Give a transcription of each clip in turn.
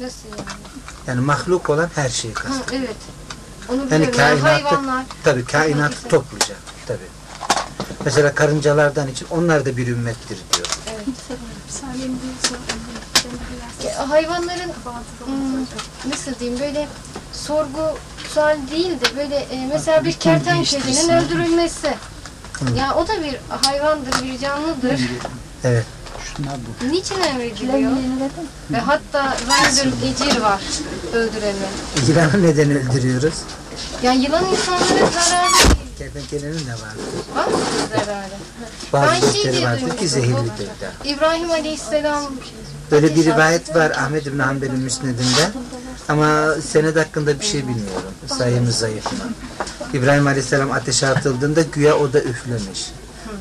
Nasıl yani? Yani mahluk olan her şeyi Ha, kastediyor. evet. Onu Yani biliyorum. Yani kainatı, hayvanlar. tabii kainatı Neyse. topluca. Tabii. Mesela karıncalardan için onlar da bir ümmettir diyor. Ya, hayvanların hmm, nasıl diyeyim böyle sorgusal değil de böyle e, mesela bir kertenkelenin öldürülmesi. Ya o da bir hayvandır, bir canlıdır. Evet. Niçin emrediliyor? Ve hatta Randall Ecir var öldüreni. Yılanı neden öldürüyoruz? Yani yılan insanlara zararlı değil. Kertenkelenin de var. Var mı zararı? Bazı Ben şey diye vardır ki zehirlidir de. İbrahim Aleyhisselam Böyle bir rivayet var Ahmet İbn Hanbel'in müsnedinde. Ama senet hakkında bir şey bilmiyorum. Sayımız zayıf mı? İbrahim Aleyhisselam ateşe atıldığında güya o da üflemiş.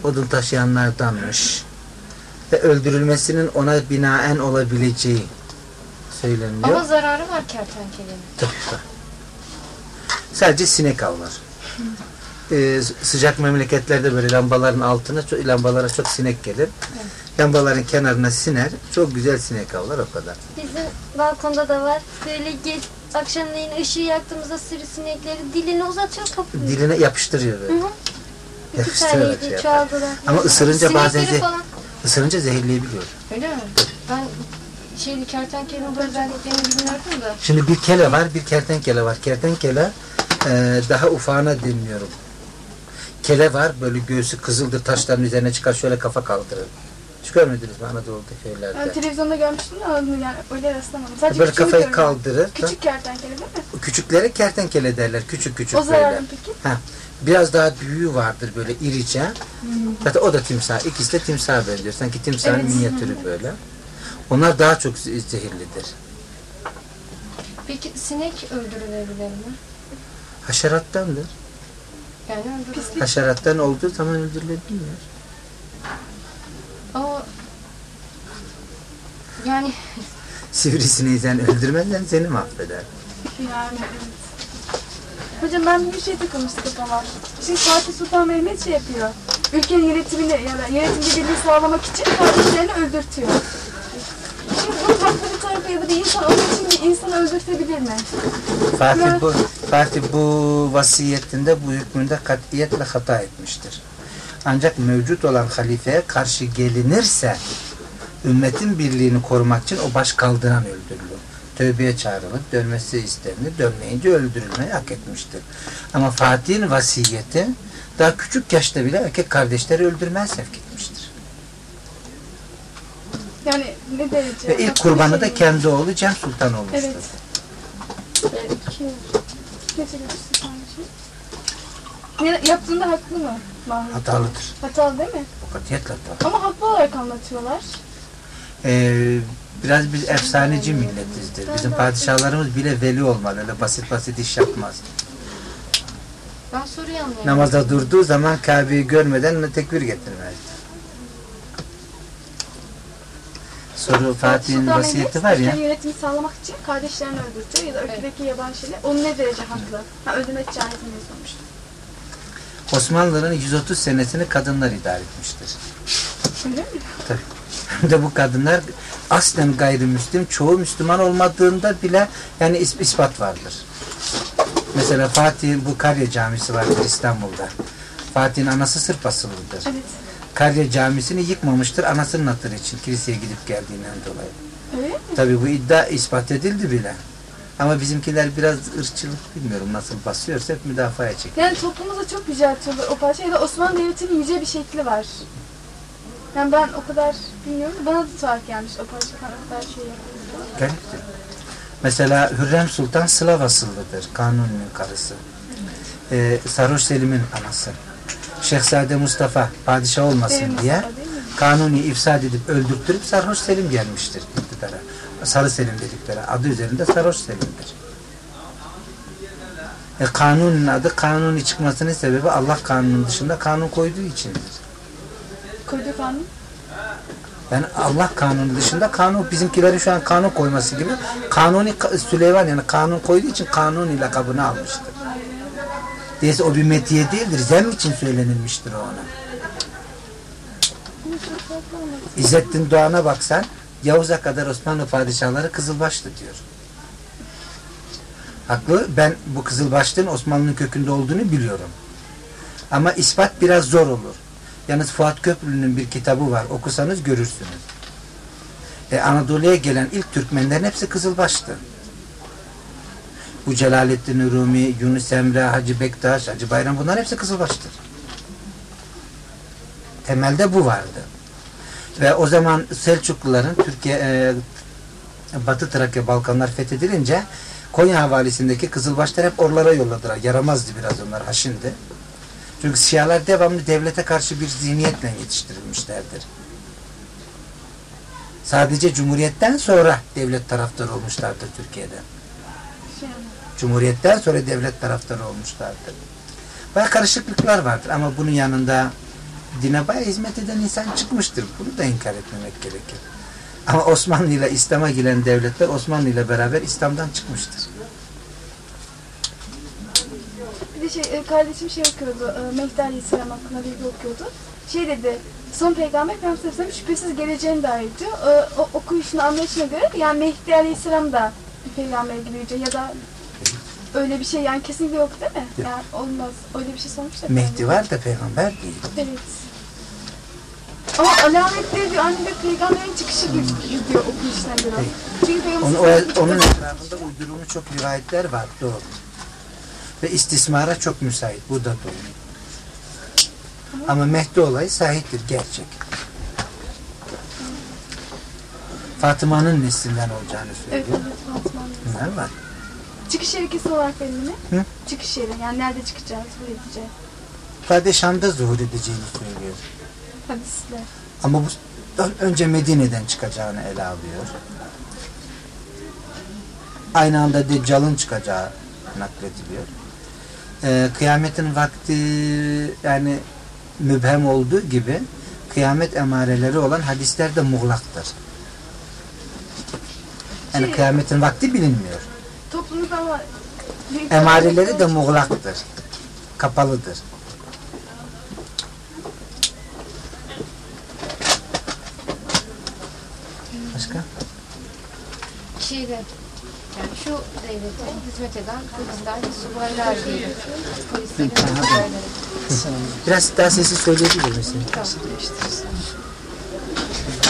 Odun taşıyanlardanmış. Ve öldürülmesinin ona binaen olabileceği söyleniyor. ama zararı var kertenkelenin. Tabii. Sadece sinek avlar. Ee, sıcak memleketlerde böyle lambaların altına çok, lambalara çok sinek gelir. Lambaların kenarına siner. Çok güzel sinek avlar o kadar. Bizim balkonda da var. Böyle geç, akşamleyin ışığı yaktığımızda sivrisinekleri dilini uzatıyor kapıyı. Diline yapıştırıyor böyle. Hı hı. İki Yapıştırarak şey yapar. Ama ısırınca bazen Sinekleri ze falan. Isırınca zehirleyebiliyor. Öyle mi? Ben şeyli kertenkelenin özelliklerini bilmiyordum da. Şimdi bir kele var, bir kertenkele var. Kertenkele e, daha ufağına dinliyorum. Kele var, böyle göğsü kızıldır, taşların üzerine çıkar, şöyle kafa kaldırır. Hiç görmediniz mi Anadolu'da Ben köylerde? televizyonda görmüştüm de onu yani öyle rastlamadım. Sadece Böyle kafayı gördüm. kaldırır. Küçük kertenkele değil mi? Küçüklere kertenkele derler, küçük küçük O zararlı böyle. mı peki? Ha, biraz daha büyüğü vardır böyle irice. Zaten o da timsah. İkisi de timsaha benziyor. Sanki timsahın Evet. minyatürü böyle. Onlar daha çok ze- zehirlidir. Peki sinek öldürülebilir mi? Haşerattandır. Yani öldürülebilir. Haşerattan olduğu zaman öldürülebiliyor. Ama yani Sivrisineği sen öldürmezsen seni mahveder. Yani evet. Hocam ben bir şey takılmıştı kafama. Şimdi Fatih Sultan Mehmet şey yapıyor. Ülkenin yönetimini ya da yönetimci birliği sağlamak için kardeşlerini öldürtüyor. Şimdi bunun haklı bir tarafı ya da bir insan onun için bir insanı öldürtebilir mi? Fatih bu, Fatih bu vasiyetinde bu hükmünde katiyetle hata etmiştir. Ancak mevcut olan halifeye karşı gelinirse ümmetin birliğini korumak için o baş kaldıran öldürülür. Tövbeye çağrılıp dönmesi istenir. Dönmeyince öldürülmeyi hak etmiştir. Ama Fatih'in vasiyeti daha küçük yaşta bile erkek kardeşleri öldürmeye sevk etmiştir. Yani ne derece? Ve ilk kurbanı da kendi oğlu Cem Sultan olmuştur. Evet. Şey. Ne, yaptığında haklı mı? Mahmut? Hatalıdır. Hatalı değil mi? Katiyetle hatalı. Ama haklı olarak anlatıyorlar. Ee, biraz biz efsaneci milletizdir. Bizim padişahlarımız bile veli olmalı. Öyle basit basit iş yapmaz. ben soruyu anlayamadım. Namazda durduğu zaman Kabe'yi görmeden tekbir getirmezdi. Soru Fatih'in vasiyeti var ya. yönetimi sağlamak için kardeşlerini öldürtüyor ya da ülkedeki yabancı şeyler. Onu ne derece haklı? Ha, öldürmek cahilini yazılmış. Osmanlı'nın 130 senesini kadınlar idare etmiştir. Öyle mi? Tabii. De bu kadınlar aslen gayrimüslim, çoğu Müslüman olmadığında bile yani is- ispat vardır. Mesela Fatih bu Karya Camisi vardır İstanbul'da. Fatih'in anası Sırp asıllıdır. Evet. Karya Camisi'ni yıkmamıştır anasının hatırı için kiliseye gidip geldiğinden dolayı. Mi? Tabi bu iddia ispat edildi bile. Ama bizimkiler biraz ırkçılık bilmiyorum nasıl basıyorsa hep müdafaya çekiyor. Yani toplumumuzda çok yüceltiyorlar o parça ya da Osmanlı Devleti'nin yüce bir şekli var. Yani ben o kadar bilmiyorum da bana da tuhaf gelmiş o parça o kadar şey yapıyor. Gariptir. Mesela Hürrem Sultan Slav asıllıdır. Kanuni'nin karısı. Ee, Sarhoş Selim'in anası. Şehzade Mustafa padişah olmasın mi? diye mi? Kanuni ifsad edip öldürttürüp Sarhoş Selim gelmiştir iktidara. Sarı Selim dedikleri adı üzerinde Sarhoş Selim'dir. E, kanunun adı kanuni çıkmasının sebebi Allah kanunun dışında kanun koyduğu içindir. Koyduğu kanun. Yani Allah kanunu dışında kanun bizimkilerin şu an kanun koyması gibi kanuni Ka- Süleyman yani kanun koyduğu için kanuni lakabını almıştır. Değilse o bir metiye değildir. Zem için söylenilmiştir ona. İzzettin Doğan'a baksan Yavuz'a kadar Osmanlı padişahları kızılbaşlı diyor. Haklı. Ben bu kızılbaşlığın Osmanlı'nın kökünde olduğunu biliyorum. Ama ispat biraz zor olur. Yalnız Fuat Köprülü'nün bir kitabı var. Okusanız görürsünüz. E, Anadolu'ya gelen ilk Türkmenlerin hepsi kızılbaştı. Bu Celaleddin Rumi, Yunus Emre, Hacı Bektaş, Hacı Bayram bunlar hepsi kızılbaştır. Temelde bu vardı. Ve o zaman Selçukluların Türkiye e, Batı Trakya Balkanlar fethedilince Konya havalisindeki Kızılbaşlar hep oralara yolladılar. Yaramazdı biraz onlar, haşindi. Çünkü Şialar devamlı devlete karşı bir zihniyetle yetiştirilmişlerdir. Sadece Cumhuriyet'ten sonra devlet taraftarı olmuşlardır Türkiye'de. Cumhuriyet'ten sonra devlet taraftarı olmuşlardır. Baya karışıklıklar vardır ama bunun yanında dine baya hizmet eden insan çıkmıştır. Bunu da inkar etmemek gerekir. Ama Osmanlı ile İslam'a giren devletler Osmanlı ile beraber İslam'dan çıkmıştır. Bir de şey, e, kardeşim şey okuyordu, e, Mehdi Aleyhisselam hakkında bilgi okuyordu. Şey dedi, son peygamber Peygamber Aleyhisselam şüphesiz geleceğini dair diyor. E, o okuyuşuna, anlayışına göre yani Mehdi Aleyhisselam da bir peygamber gibi ya da öyle bir şey yani kesinlikle yok değil mi? Yani olmaz. Öyle bir şey sormuş da. Mehdi var da peygamber değil. Evet. Ama alametleri diyor, anne diyor, peygamberin çıkışı gibi diyor okuyuşuna göre. Çünkü peygamber Onu, o- onun etrafında uydurulmuş çok rivayetler var. Doğru. Ve istismara çok müsait. Bu da doğru. Ama Mehdi olayı sahiptir. Gerçek. Fatıma'nın neslinden olacağını Evet, söylüyor. evet, Fatma'nın. Bunlar var. Çıkış yeri kesin olarak belli mi? Hı? Çıkış yeri, yani nerede çıkacağız, buraya gideceğiz. Sadece Şam'da zuhur edeceğini söylüyor. Hadisler. Ama bu ön- önce Medine'den çıkacağını ele alıyor. Aynı anda Deccal'ın çıkacağı naklediliyor. Ee, kıyametin vakti yani mübhem olduğu gibi kıyamet emareleri olan hadisler de muğlaktır. Yani Şey- kıyametin vakti bilinmiyor. Toplumda ama... Emareleri de muğlaktır. Kapalıdır. Başka? Şeyde şu devlete hizmet eden polisler subaylar diyelim. Polislerin subayları. Biraz daha sesi söyleyebilir misin?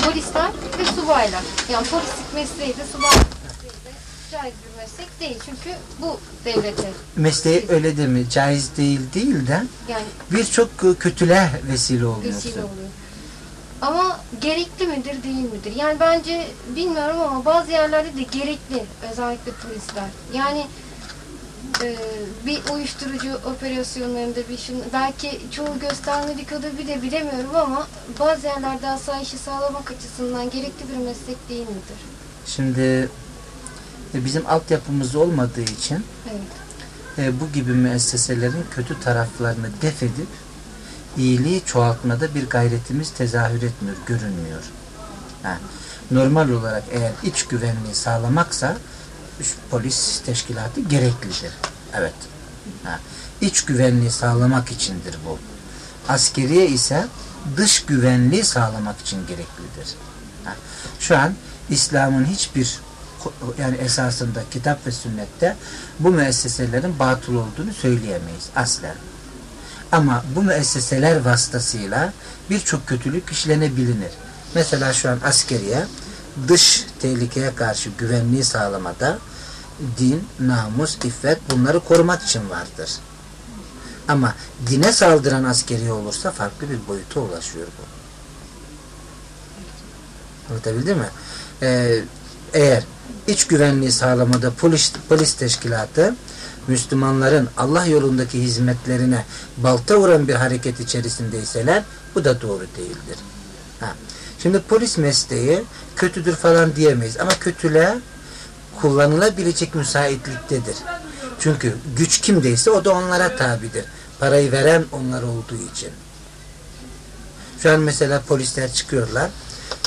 Polisler ve subaylar. Yani polislik mesleği de subaylık mesleği de caiz bir meslek değil. Çünkü bu devlete Mesleği öyle de mi? Caiz değil değil de yani birçok kötülüğe vesile oluyorsun. vesile oluyor. Ama gerekli midir değil midir? Yani bence bilmiyorum ama bazı yerlerde de gerekli özellikle polisler. Yani e, bir uyuşturucu operasyonlarında bir şunu belki çoğu göstermedik bir de bilemiyorum ama bazı yerlerde asayişi sağlamak açısından gerekli bir meslek değil midir? Şimdi e, bizim altyapımız olmadığı için Evet. e, bu gibi müesseselerin kötü taraflarını def edip iyiliği çoğaltmada bir gayretimiz tezahür etmiyor, görünmüyor. Ha, normal olarak eğer iç güvenliği sağlamaksa polis teşkilatı gereklidir. Evet. Ha, iç güvenliği sağlamak içindir bu. Askeriye ise dış güvenliği sağlamak için gereklidir. Ha, şu an İslam'ın hiçbir yani esasında kitap ve sünnette bu müesseselerin batıl olduğunu söyleyemeyiz aslen. Ama bu müesseseler vasıtasıyla birçok kötülük işlenebilir. Mesela şu an askeriye dış tehlikeye karşı güvenliği sağlamada din, namus, iffet bunları korumak için vardır. Ama dine saldıran askeriye olursa farklı bir boyuta ulaşıyor bu. Anlatabildim mi? Ee, eğer iç güvenliği sağlamada polis, polis teşkilatı Müslümanların Allah yolundaki hizmetlerine balta vuran bir hareket içerisindeyseler bu da doğru değildir. Ha. Şimdi polis mesleği kötüdür falan diyemeyiz ama kötülüğe kullanılabilecek müsaitliktedir. Çünkü güç kimdeyse o da onlara tabidir. Parayı veren onlar olduğu için. Şu an mesela polisler çıkıyorlar.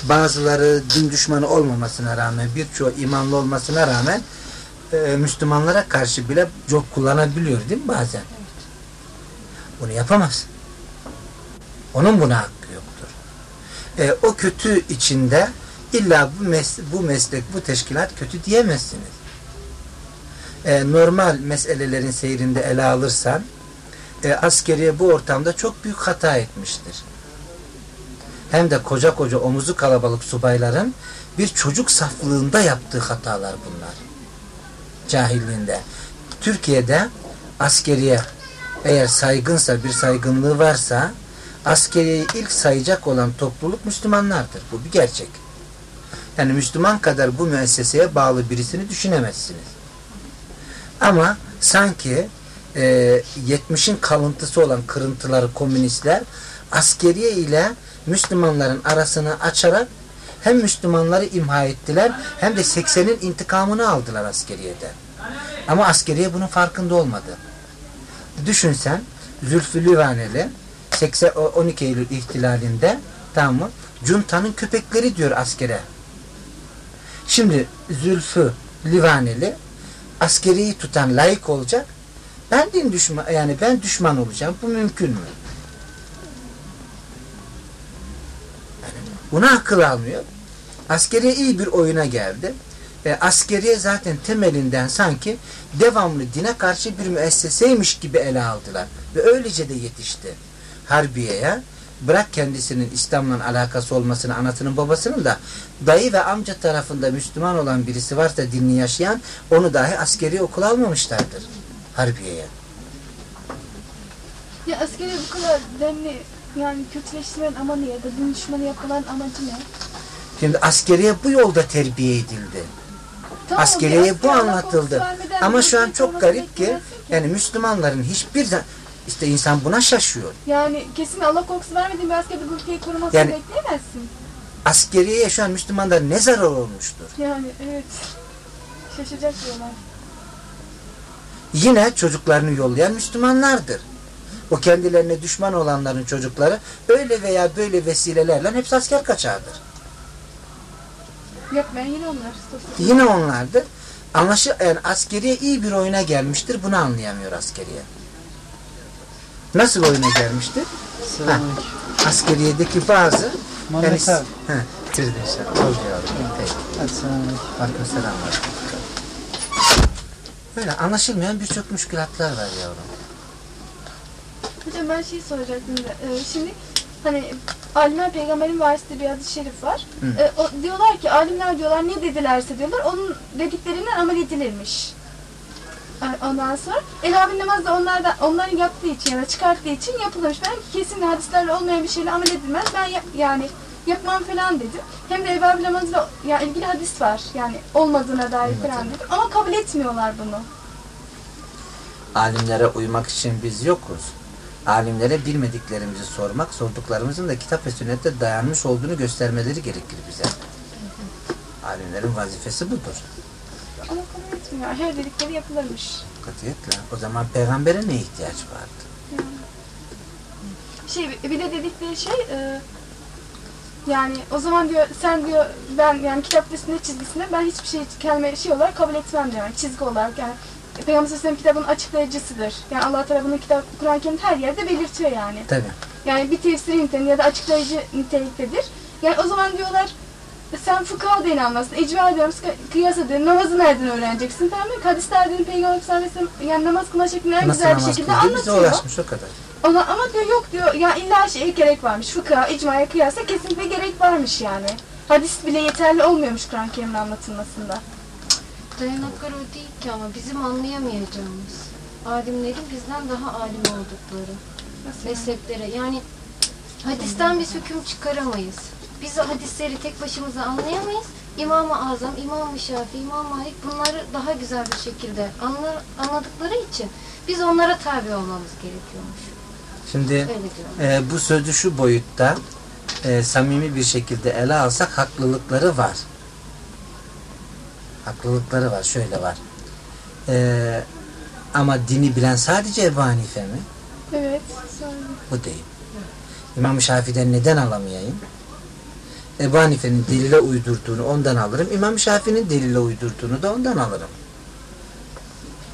Bazıları din düşmanı olmamasına rağmen birçoğu imanlı olmasına rağmen e, Müslümanlara karşı bile çok kullanabiliyor değil mi bazen? Bunu yapamaz. Onun buna hakkı yoktur. E, o kötü içinde illa bu, mes bu meslek, bu teşkilat kötü diyemezsiniz. E, normal meselelerin seyrinde ele alırsan e, askeriye bu ortamda çok büyük hata etmiştir. Hem de koca koca omuzu kalabalık subayların bir çocuk saflığında yaptığı hatalar bunlar. Cahilliğinde. Türkiye'de askeriye eğer saygınsa, bir saygınlığı varsa askeriyeyi ilk sayacak olan topluluk Müslümanlardır. Bu bir gerçek. Yani Müslüman kadar bu müesseseye bağlı birisini düşünemezsiniz. Ama sanki e, 70'in kalıntısı olan kırıntıları komünistler askeriye ile Müslümanların arasını açarak hem Müslümanları imha ettiler hem de 80'in intikamını aldılar askeriyeden. Ama askeriye bunun farkında olmadı. Düşünsen Zülfü Livaneli 80, 12 Eylül ihtilalinde tamam mı? Cunta'nın köpekleri diyor askere. Şimdi Zülfü Livaneli askeriyi tutan layık olacak. Ben din düşman yani ben düşman olacağım. Bu mümkün mü? Buna akıl almıyor. Askeriye iyi bir oyuna geldi. E, askeriye zaten temelinden sanki devamlı dine karşı bir müesseseymiş gibi ele aldılar. Ve öylece de yetişti. Harbiye'ye bırak kendisinin İslam'la alakası olmasını anasının babasının da dayı ve amca tarafında Müslüman olan birisi varsa dinini yaşayan onu dahi askeri okula almamışlardır. Harbiye'ye. Ya askeri bu kadar demli yani kötüleştiren amacı ya da düşmanı yapılan amacı ne? Şimdi askeriye bu yolda terbiye edildi. Tamam, Askeriyeye bir bu anlatıldı. Ama şu an çok garip ki beklemezsin yani Müslümanların hiçbir işte insan buna şaşıyor. Yani kesin Allah korkusu vermediğin bir askerde bu ülkeyi korumasını Yani- bekleyemezsin. Askeriyeye şu an Müslümanlar ne zarar olmuştur? Yani evet. Şaşacak diyorlar. Yine çocuklarını yollayan Müslümanlardır. O kendilerine düşman olanların çocukları öyle veya böyle vesilelerle hepsi asker kaçağıdır. Yapmayan yine onlar. Yine onlardır. Anlaşı, yani askeriye iyi bir oyuna gelmiştir. Bunu anlayamıyor askeriye. Nasıl oyuna gelmiştir? Ha, askeriyedeki bazı. He, bitirdin sen. Oldu yavrum. Peki. Aleyküm selam. Böyle anlaşılmayan birçok müşkülatlar var yavrum. Hocam ben şey soracaktım da. e, şimdi hani alimler peygamberin varisi bir hadis-i şerif var. Hı. E, o, diyorlar ki alimler diyorlar ne dedilerse diyorlar onun dediklerinden amel edilirmiş. E, Ondan sonra Elhavi namaz da onlardan, onların yaptığı için ya da çıkarttığı için yapılırmış. Ben kesin hadislerle olmayan bir şeyle amel edilmez. Ben yap- yani yapmam falan dedim. Hem de Elhavi namazla ya ilgili hadis var. Yani olmadığına dair falan dedim. Ama kabul etmiyorlar bunu. Alimlere uymak için biz yokuz. Alimlere bilmediklerimizi sormak, sorduklarımızın da kitap ve sünnette dayanmış olduğunu göstermeleri gerekir bize. Alimlerin vazifesi budur. Ama kabul etmiyor. Her dedikleri yapılırmış. Katiyetle. O zaman peygambere ne ihtiyaç vardı? Şey bir de dedikleri şey e, yani o zaman diyor sen diyor ben yani kitap üstünde çizgisinde ben hiçbir şey kelime şey olarak kabul etmem diyor. Yani çizgi olarak yani Peygamber Aleyhisselam kitabın açıklayıcısıdır. Yani Allah tarafından kitap Kur'an-ı Kerim'de her yerde belirtiyor yani. Tabi. Yani bir tefsir niteliğinde ya da açıklayıcı niteliktedir. Yani o zaman diyorlar sen fıkha da inanmazsın. Ecva ediyorum, kıyas ediyorum. Namazı nereden öğreneceksin? Tamam mı? Hadisler dedim Peygamber sallallahu aleyhi ve sellem yani namaz kılma şeklini en güzel bir şekilde kıldığı bize anlatıyor. ulaşmış o kadar. Ona, ama diyor yok diyor ya illa şeye gerek varmış. Fıkha, icmaya kıyasla kesinlikle gerek varmış yani. Hadis bile yeterli olmuyormuş Kur'an-ı Kerim'in anlatılmasında. Dayanakları o değil ki ama bizim anlayamayacağımız. Alimlerin bizden daha alim oldukları Nasıl yani? mezheplere. Yani hadisten biz hüküm çıkaramayız. Biz o hadisleri tek başımıza anlayamayız. İmam-ı Azam, İmam-ı Şafii, İmam Malik bunları daha güzel bir şekilde anla, anladıkları için biz onlara tabi olmamız gerekiyormuş. Şimdi e, bu sözü şu boyutta e, samimi bir şekilde ele alsak haklılıkları var. Haklılıkları var. Şöyle var. E, ama dini bilen sadece Ebu Hanife mi? Evet. Sonra. Bu değil. İmam-ı Şafii'den neden alamayayım? Ebu Hanife'nin delile uydurduğunu ondan alırım. İmam Şafii'nin delile uydurduğunu da ondan alırım.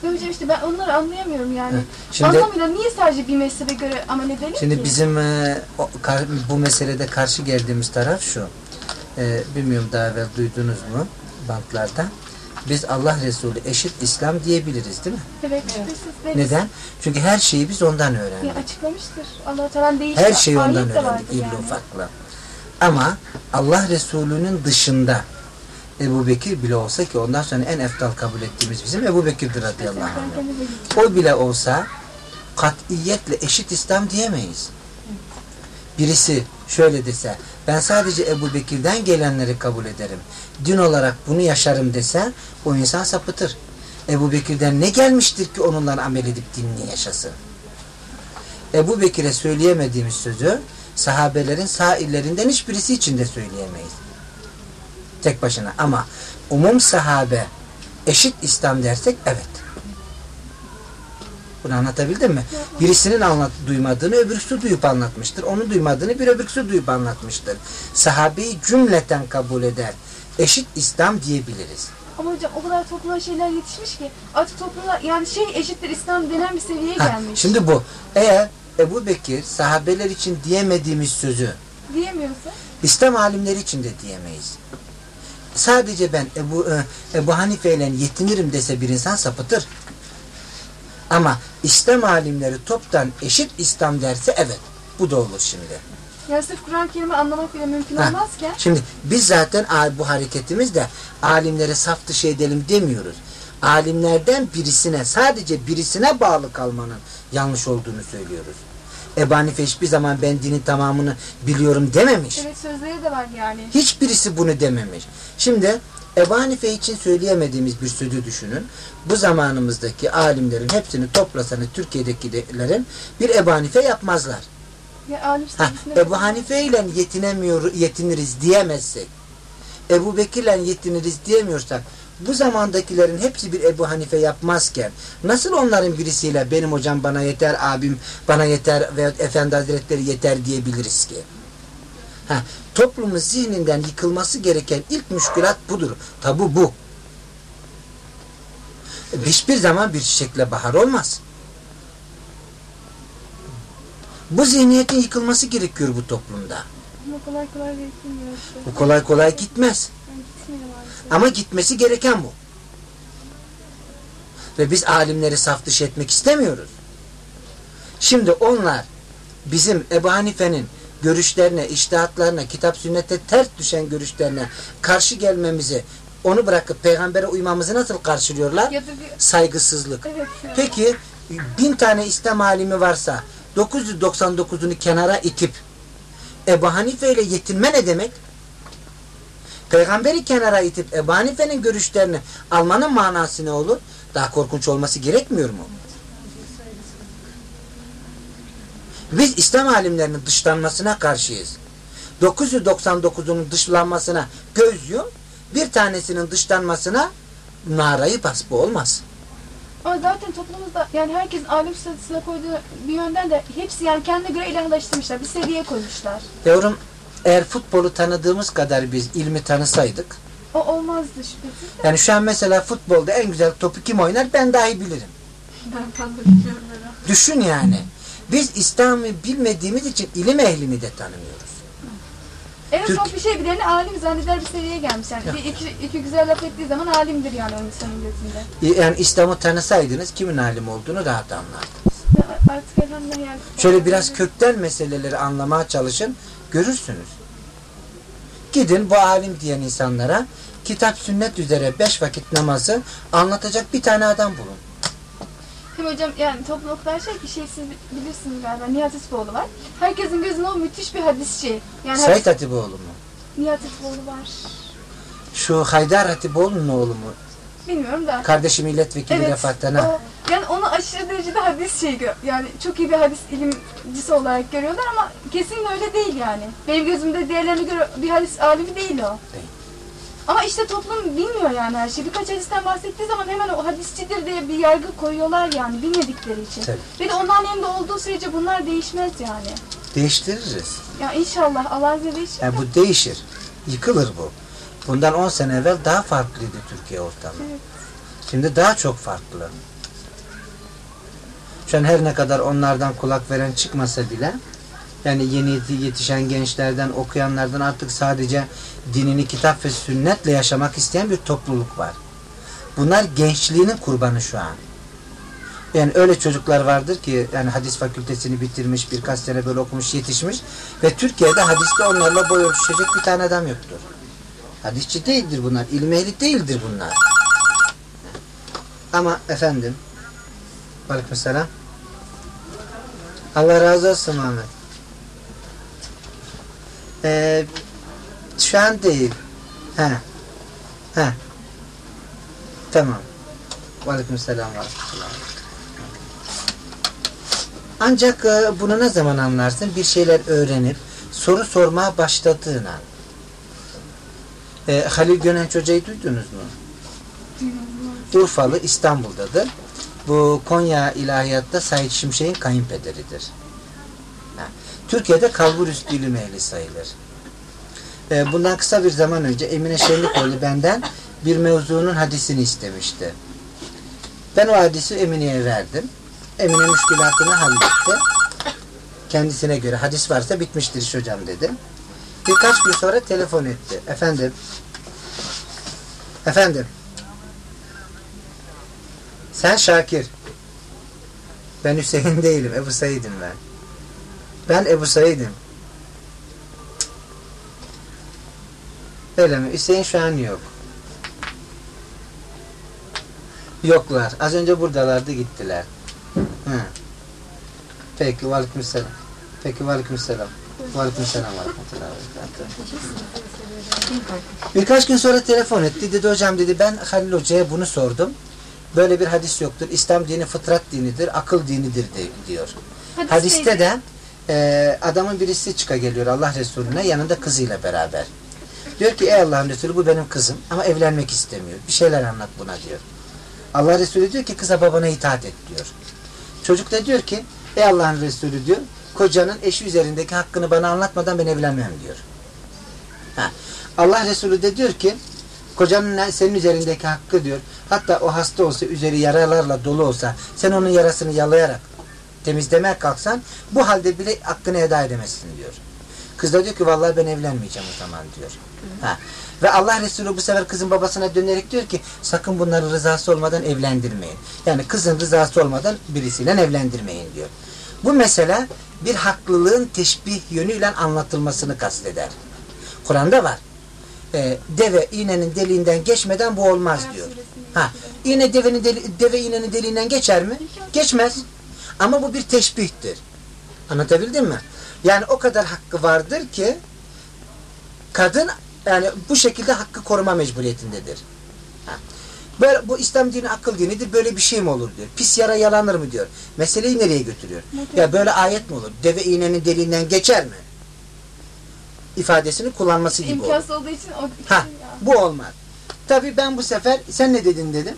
Ve hocam işte ben onları anlayamıyorum yani. Şimdi- Anlamıyorlar. Niye sadece bir mezhebe göre amel edelim Şimdi ki? bizim e, o- kar- bu meselede karşı geldiğimiz taraf şu. Ee, bilmiyorum daha evvel duydunuz mu bantlarda. Biz Allah Resulü eşit İslam diyebiliriz değil mi? Evet, deriz. Neden? Çünkü her şeyi biz ondan öğrendik. Ya açıklamıştır. Allah Teala değişti. Her şeyi ondan Ayet öğrendik irli yani. ufaklı. Ama Allah Resulü'nün dışında Ebu Bekir bile olsa ki ondan sonra en eftal kabul ettiğimiz bizim Ebu Bekir'dir radıyallahu anh. O bile olsa katiyetle eşit İslam diyemeyiz. Birisi şöyle dese ben sadece Ebu Bekir'den gelenleri kabul ederim. Din olarak bunu yaşarım dese o insan sapıtır. Ebu Bekir'den ne gelmiştir ki onunla amel edip dinini yaşasın? Ebu Bekir'e söyleyemediğimiz sözü sahabelerin sairlerinden hiçbirisi için de söyleyemeyiz. Tek başına ama umum sahabe eşit İslam dersek evet. Bunu anlatabildim mi? Birisinin anlat, duymadığını öbürküsü duyup anlatmıştır. Onu duymadığını bir öbürküsü duyup anlatmıştır. Sahabeyi cümleten kabul eder. Eşit İslam diyebiliriz. Ama hocam o kadar topluma şeyler yetişmiş ki artık toplumda yani şey eşittir İslam denen bir seviyeye Ha, gelmiş. şimdi bu. Eğer Ebu Bekir sahabeler için diyemediğimiz sözü Diyemiyorsa İslam alimleri için de diyemeyiz. Sadece ben Ebu, e, Ebu Hanife ile yetinirim dese bir insan sapıtır. Ama İslam alimleri toptan eşit İslam derse evet. Bu da olur şimdi. sırf Kur'an-ı Kerim'i anlamak bile mümkün Ha, olmazken Şimdi biz zaten bu hareketimizde alimlere saf dışı edelim demiyoruz. Alimlerden birisine sadece birisine bağlı kalmanın yanlış olduğunu söylüyoruz. Ebu Hanife hiçbir zaman ben dinin tamamını biliyorum dememiş. evet sözleri de var yani. Hiçbirisi bunu dememiş. Şimdi Ebu Hanife için söyleyemediğimiz bir sözü düşünün. Bu zamanımızdaki alimlerin hepsini toplasanız Türkiye'dekilerin bir Ebu Hanife yapmazlar. Ya Ha, Ebu Hanife ile yetinemiyor, yetiniriz diyemezsek, Ebu Bekir ile yetiniriz diyemiyorsak, bu zamandakilerin hepsi bir Ebu Hanife yapmazken, nasıl onların birisiyle benim hocam bana yeter, abim bana yeter veya Efendi Hazretleri yeter diyebiliriz ki? Ha, toplumun zihninden yıkılması gereken ilk müşkülat budur. Tabu bu. Hiçbir zaman bir çiçekle bahar olmaz. Bu zihniyetin yıkılması gerekiyor bu toplumda. Ama kolay kolay işte. Bu kolay kolay gitmez. Gitmiyor. Ama gitmesi gereken bu. Ve biz alimleri saf dışı etmek istemiyoruz. Şimdi onlar bizim Ebu Hanife'nin görüşlerine, iştihatlarına, kitap sünnete ters düşen görüşlerine karşı gelmemizi, onu bırakıp peygambere uymamızı nasıl karşılıyorlar? Ya da bir Saygısızlık. evet. Peki bin tane İslam alimi varsa 999'unu kenara itip Ebu Hanife ile yetinme ne demek? Peygamberi kenara itip Ebu Hanife'nin görüşlerini almanın manası ne olur? Daha korkunç olması gerekmiyor mu? Biz İslam alimlerinin dışlanmasına karşıyız. 999'unun dışlanmasına göz yum, bir tanesinin dışlanmasına narayı bas. Bu olmaz. Ama zaten toplumumuzda yani herkesin alim statüsüne koyduğu bir yönden de hepsi yani kendine göre ilahlaştırmışlar. Bir seviyeye koymuşlar. Yavrum eğer futbolu tanıdığımız kadar biz ilmi tanısaydık O olmazdı şüphesiz. yani şu an mesela futbolda en güzel topu kim oynar ben dahi bilirim. Ben fazla bilmiyorum. Düşün yani. Biz İslam'ı bilmediğimiz için ilim ehlini de tanımıyoruz. En Türk- ufak bir şey bilerini alim zanneder bir seviyeye gelmiş. Yani bir iki, iki güzel laf ettiği zaman alimdir yani o insanın gözünde. Yani İslam'ı tanısaydınız kimin alim olduğunu rahat anlardınız. Ya Artık elhamdülillah yani. Şöyle biraz kökten meseleleri anlamaya çalışın görürsünüz. Gidin bu alim diyen insanlara kitap sünnet üzere beş vakit namazı anlatacak bir tane adam bulun. Hem hocam yani toplum o kadar şey ki şey siz bilirsiniz galiba Nihat Hatipoğlu var. Herkesin gözünde o müthiş bir hadisçi. Yani Said Hatipoğlu mu? Nihat Hatipoğlu var. Şu Haydar Hatipoğlu'nun oğlu mu? Bilmiyorum da. Kardeşi milletvekili Evet. Refat'tan ha. yani onu aşırı derecede hadis şey yani çok iyi bir hadis ilimcisi olarak görüyorlar ama kesin öyle değil yani. Benim gözümde diğerlerine göre bir hadis alimi değil o. Değil. Ama işte toplum bilmiyor yani her şeyi. Birkaç hadisten bahsettiği zaman hemen o hadisçidir diye bir yargı koyuyorlar yani bilmedikleri için. Tabii. Ve de onların elinde olduğu sürece bunlar değişmez yani. Değiştiririz. Ya inşallah Allah ve celle. Yani bu değişir. Yıkılır bu. Bundan 10 sene evvel daha farklıydı Türkiye ortamı. Evet. Şimdi daha çok farklı. Şu an her ne kadar onlardan kulak veren çıkmasa bile Yani yeni yetişen gençlerden, okuyanlardan artık sadece dinini kitap ve sünnetle yaşamak isteyen bir topluluk var. Bunlar gençliğinin kurbanı şu an. Yani öyle çocuklar vardır ki yani hadis fakültesini bitirmiş, birkaç sene böyle okumuş, yetişmiş ve Türkiye'de hadiste onlarla boy ölçüşecek bir tane adam yoktur. Hadisçi değildir bunlar, ilmi ehli değildir bunlar. Ama efendim, aleykümselam. Allah razı olsun Muhammed. Ee, şu an değil. He. He. Tamam. Ve rahmetullah. Ancak e, bunu ne zaman anlarsın? Bir şeyler öğrenip soru sormaya başladığın an. E, Halil Gönenç Hoca'yı duydunuz mu? Urfalı İstanbul'dadır. Bu Konya İlahiyat'ta Said Şimşek'in kayınpederidir. Ha. Türkiye'de kalbur üstü ilim ehli sayılır. E, bundan kısa bir zaman önce Emine Şenlikoğlu benden bir mevzunun hadisini istemişti. Ben o hadisi Emine'ye verdim. Emine müşkilatını halletti. Kendisine göre hadis varsa bitmiştir iş hocam dedi. Birkaç gün sonra telefon etti. Efendim. Efendim. Sen Şakir. Ben Hüseyin değilim. Ebu Said'im ben. Ben Ebu Said'im. Öyle mi? Hüseyin şu an yok. Yoklar. Az önce buradalardı gittiler. Hı. Peki. Aleykümselam. Peki. Aleykümselam. Aleykümselam. Aleykümselam. Birkaç gün sonra telefon etti. Dedi hocam dedi ben Halil Hoca'ya bunu sordum. Böyle bir hadis yoktur. İslam dini fıtrat dinidir, akıl dinidir de, diyor. Hadis Hadiste neydi? de e, adamın birisi çıka geliyor Allah Resulüne yanında kızıyla beraber. Diyor ki ey Allah'ın Resulü bu benim kızım ama evlenmek istemiyor. Bir şeyler anlat buna diyor. Allah Resulü diyor ki kıza babana itaat et diyor. Çocuk da diyor ki ey Allah'ın Resulü diyor kocanın eşi üzerindeki hakkını bana anlatmadan ben evlenmem diyor. Ha. Allah Resulü de diyor ki kocanın senin üzerindeki hakkı diyor. Hatta o hasta olsa üzeri yaralarla dolu olsa sen onun yarasını yalayarak temizlemeye kalksan bu halde bile hakkını eda edemezsin diyor. Kız da diyor ki vallahi ben evlenmeyeceğim o zaman diyor. Ha. Ve Allah Resulü bu sefer kızın babasına dönerek diyor ki sakın bunların rızası olmadan evlendirmeyin. Yani kızın rızası olmadan birisiyle evlendirmeyin diyor. Bu mesele bir haklılığın teşbih yönüyle anlatılmasını kasteder. Kur'an'da var. Ee, deve iğnenin deliğinden geçmeden bu olmaz diyor. Ha, iğne devenin deli, deve iğnenin deliğinden geçer mi? Geçmez. Ama bu bir teşbihtir. Anlatabildim mi? Yani o kadar hakkı vardır ki kadın yani bu şekilde hakkı koruma mecburiyetindedir. Böyle, bu İslam dini akıl dinidir. Böyle bir şey mi olur diyor. Pis yara yalanır mı diyor. Meseleyi nereye götürüyor? Ya böyle ayet mi olur? Deve iğnenin deliğinden geçer mi? ifadesini kullanması gibi olur. İmkansız olduğu için o Ha, bu olmaz. Tabii ben bu sefer sen ne dedin dedim.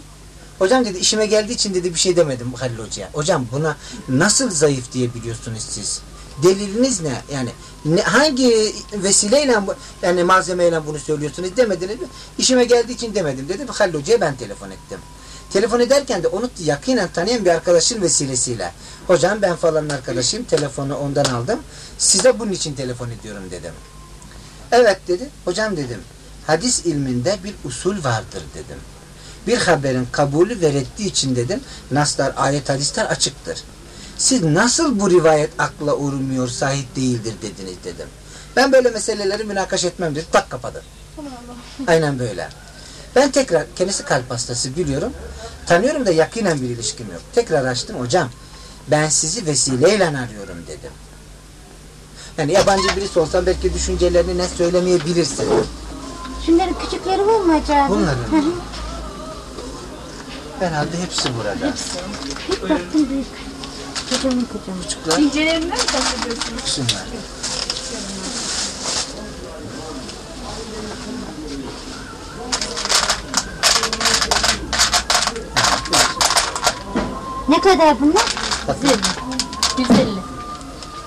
Hocam dedi işime geldiği için dedi bir şey demedim Halil Hoca'ya. Hocam buna nasıl zayıf diyebiliyorsunuz siz? Deliliniz ne? Yani ne, hangi vesileyle yani malzemeyle bunu söylüyorsunuz demediniz mi? İşime geldiği için demedim dedim. Halil Hoca'ya ben telefon ettim. Telefon ederken de onu yakinen tanıyan bir arkadaşın vesilesiyle. Hocam ben falan arkadaşım telefonu ondan aldım. Size bunun için telefon ediyorum dedim. Evet dedi. Hocam dedim. Hadis ilminde bir usul vardır dedim. Bir haberin kabulü ve reddi için dedim. Naslar, ayet, hadisler açıktır. Siz nasıl bu rivayet akla uymuyor, sahih değildir dediniz dedim. Ben böyle meseleleri münakaş etmem dedi. Tak kapadı. Aynen böyle. Ben tekrar kendisi kalp hastası biliyorum. Tanıyorum da yakinen bir ilişkim yok. Tekrar açtım hocam. Ben sizi vesileyle arıyorum dedim. Yani yabancı birisi olsan belki düşüncelerini ne söylemeyebilirsin. Şunların küçükleri var mı acaba? Bunların. Herhalde hepsi burada. Hep baktım büyük. Kocaman kocaman. Küçükler, İncelerinden mi bahsediyorsunuz? şunlar. Ne kadar bunlar? 150.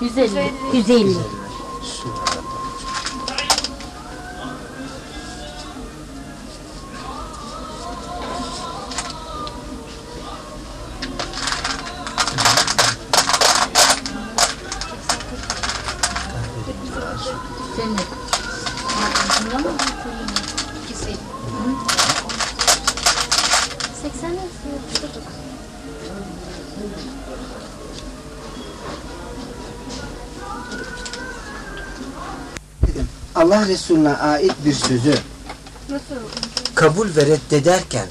150. 150. Demir. Bundan mı? İkisi. 80? Allah Resulüne ait bir sözü kabul ve reddederken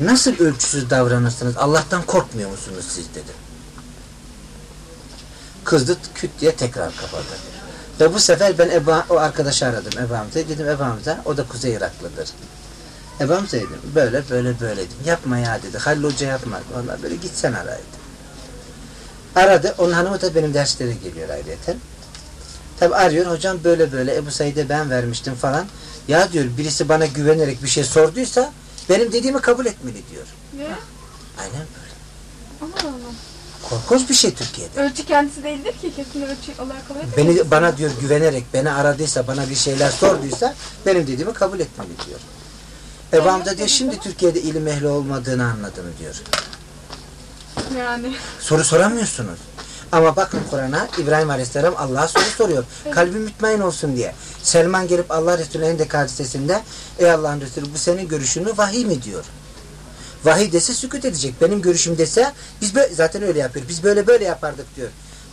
nasıl ölçüsüz davranırsınız? Allah'tan korkmuyor musunuz siz dedi. Kızdı küt diye tekrar kapadı. Ve bu sefer ben Eba, o arkadaşı aradım Ebu Hamza'yı. Dedim Ebu Hamza o da Kuzey Iraklıdır. Ebu Hamza dedim böyle böyle böyle dedim. Yapma ya dedi. Halil Hoca yapma. Vallahi böyle gitsen araydı. Aradı. Onun hanımı da benim derslere geliyor ayrıyeten. Tabi arıyor hocam böyle böyle Ebu Said'e ben vermiştim falan. Ya diyor birisi bana güvenerek bir şey sorduysa benim dediğimi kabul etmeli diyor. Ne? Aynen böyle. Allah. Korkunç bir şey Türkiye'de. Ölçü kendisi değildir ki kesin ölçü olarak kabul edilir. Beni bana diyor güvenerek beni aradıysa bana bir şeyler sorduysa benim dediğimi kabul etmeli diyor. Ebu Hamza diyor şimdi Türkiye'de ilim ehli olmadığını anladım diyor. Yani. Soru soramıyorsunuz. Ama bakın Kur'an'a İbrahim Aleyhisselam Allah'a soru soruyor. Kalbi mütmain olsun diye. Selman gelip Allah Resulü Hendek hadisesinde Ey Allah'ın Resulü bu senin görüşün mü vahiy mi diyor. Vahiy dese sükut edecek. Benim görüşüm dese biz böyle, zaten öyle yapıyor. Biz böyle böyle yapardık diyor.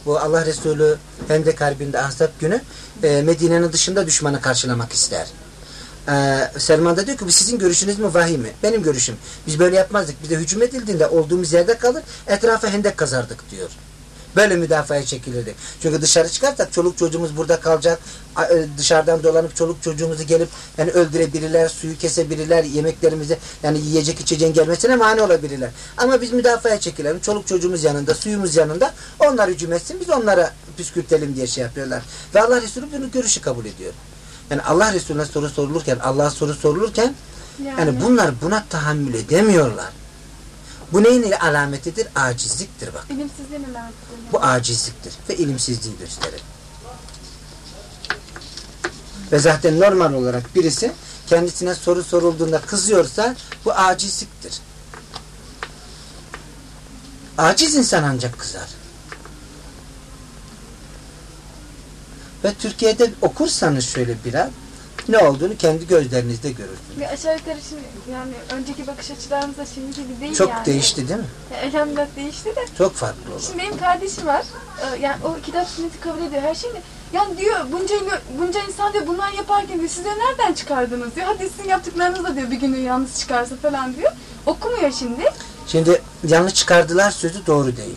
Bu Allah Resulü Hendek Harbi'nde Ahzab günü e, Medine'nin dışında düşmanı karşılamak ister. Ee, Selman da diyor ki sizin görüşünüz mü vahiy mi? Benim görüşüm. Biz böyle yapmazdık. Bize hücum edildiğinde olduğumuz yerde kalır etrafa hendek kazardık diyor. Böyle müdafaya çekilirdik. Çünkü dışarı çıkarsak çoluk çocuğumuz burada kalacak. Dışarıdan dolanıp çoluk çocuğumuzu gelip yani öldürebilirler, suyu kesebilirler, yemeklerimize yani yiyecek içeceğin gelmesine mani olabilirler. Ama biz müdafaya çekilelim. Çoluk çocuğumuz yanında, suyumuz yanında. Onlar hücum etsin, biz onlara püskürtelim diye şey yapıyorlar. Ve Allah Resulü bunu görüşü kabul ediyor. Yani Allah Resulüne soru sorulurken, Allah'a soru sorulurken yani bunlar buna tahammül edemiyorlar. Bu neyin alametidir? Acizliktir bak. Bilimsizliğin alametidir. Bu acizliktir ve ilimsizliği gösterir. Ve zaten normal olarak birisi kendisine soru sorulduğunda kızıyorsa bu acizliktir. Aciz insan ancak kızar. Ve Türkiye'de okursanız şöyle biraz ne olduğunu kendi gözlerinizde görürsünüz. Ve aşağı yukarı şimdi yani önceki bakış açılarımız da şimdiki gibi değil Çok yani. değişti değil mi? Elhamdülillah değişti de. Çok farklı oldu. Şimdi benim kardeşim var. Ee, Yani o kitap sünneti kabul ediyor her şeyi. Yani diyor bunca bunca insan diyor bunlar yaparken diyor siz de nereden çıkardınız diyor. Hadi sizin yaptıklarınız da diyor bir gün yanlış çıkarsa falan diyor. Okumuyor şimdi. Şimdi yanlış çıkardılar sözü doğru değil.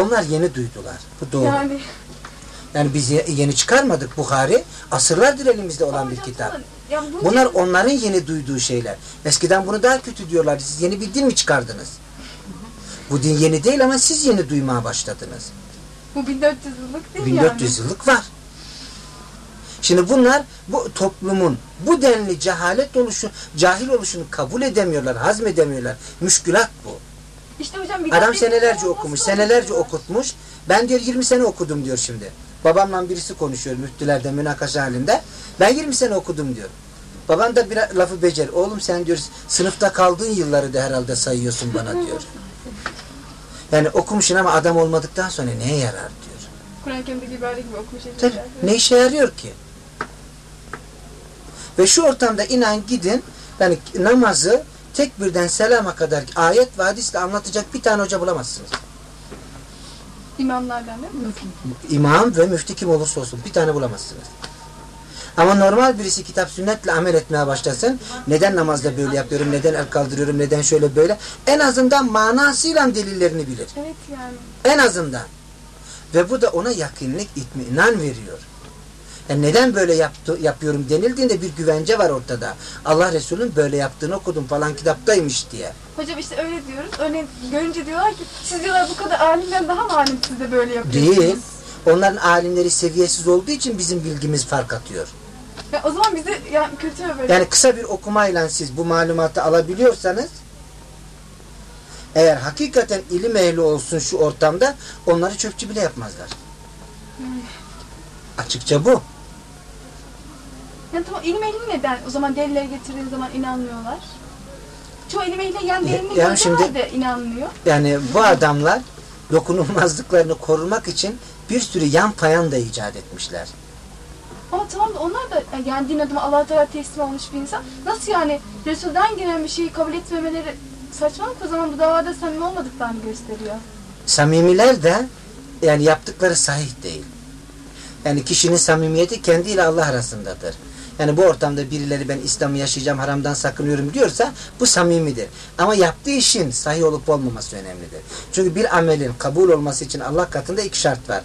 Onlar yeni duydular. Bu doğru. Yani, Yani biz ye- yeni çıkarmadık Bukhari. Asırlardır elimizde olan bir kitap. Yani Bunlar onların yeni duyduğu şeyler. Eskiden bunu daha kötü diyorlardı. Siz yeni bir din mi çıkardınız? Bu din yeni değil ama siz yeni duymaya başladınız. bu 1400 yıllık değil 1400 yıllık var. Şimdi bunlar bu toplumun bu denli cehalet oluşu, cahil oluşunu kabul edemiyorlar, hazmedemiyorlar. Müşkülat bu. yani. İşte hocam bir Adam senelerce okumuş, senelerce okutmuş. Ben diyor 20 sene okudum diyor şimdi. Babamla birisi konuşuyor müftülerde münakaşa halinde. Ben 20 sene okudum diyor. Baban da bir lafı becer. Oğlum sen diyor sınıfta kaldığın yılları da herhalde sayıyorsun bana diyor. Yani okumuşsun ama adam olmadıktan sonra neye yarar diyor. Kur'an-ı gibi okumuş. Tabii. Ne işe yarıyor ki? Ve şu ortamda inan gidin yani namazı tek birden selama kadar ayet ve hadisle anlatacak bir tane hoca bulamazsınız. İmamlardan değil mi? İmam ve müftü kim olursa olsun bir tane bulamazsınız. Ama normal birisi kitap sünnetle amel etmeye başlasın. Neden namazda böyle yapıyorum, neden el kaldırıyorum, neden şöyle böyle. En azından manasıyla delillerini bilir. Evet yani. En azından. Ve bu da ona yakınlık, itminan veriyor. Yani neden böyle yaptı, yapıyorum denildiğinde bir güvence var ortada. Allah Resulü'nün böyle yaptığını okudum falan kitaptaymış diye. Hocam işte öyle diyoruz. Örneğin görünce diyorlar ki siz diyorlar bu kadar alimden daha mı alim siz de böyle yapıyorsunuz? Değil. Onların alimleri seviyesiz olduğu için bizim bilgimiz fark atıyor. Ya o zaman bizi yani kötü mü böyle? Yani kısa bir okumayla siz bu malumatı alabiliyorsanız eğer hakikaten ilim ehli olsun şu ortamda onları çöpçü bile yapmazlar. Açıkça bu. Yani tamam ilim ehli neden o zaman delilleri getirdiğin zaman inanmıyorlar? Çoğu ilim ehli yani Ya- delilini yani yani şimdi- de inanmıyor. Yani bu adamlar dokunulmazlıklarını korumak için bir sürü yan payan da icat etmişler. Ama tamam da onlar da yani din adına Allah Teala teslim olmuş bir insan. Nasıl yani Resul'den gelen bir şeyi kabul etmemeleri Saçmalık o zaman bu davada samimi olmadıklarını gösteriyor. Samimiler de yani yaptıkları sahih değil. Yani kişinin samimiyeti kendiyle Allah arasındadır. Yani bu ortamda birileri ben İslam'ı yaşayacağım, haramdan sakınıyorum diyorsa bu samimidir. Ama yaptığı işin sahih olup olmaması önemlidir. Çünkü bir amelin kabul olması için Allah katında iki şart var.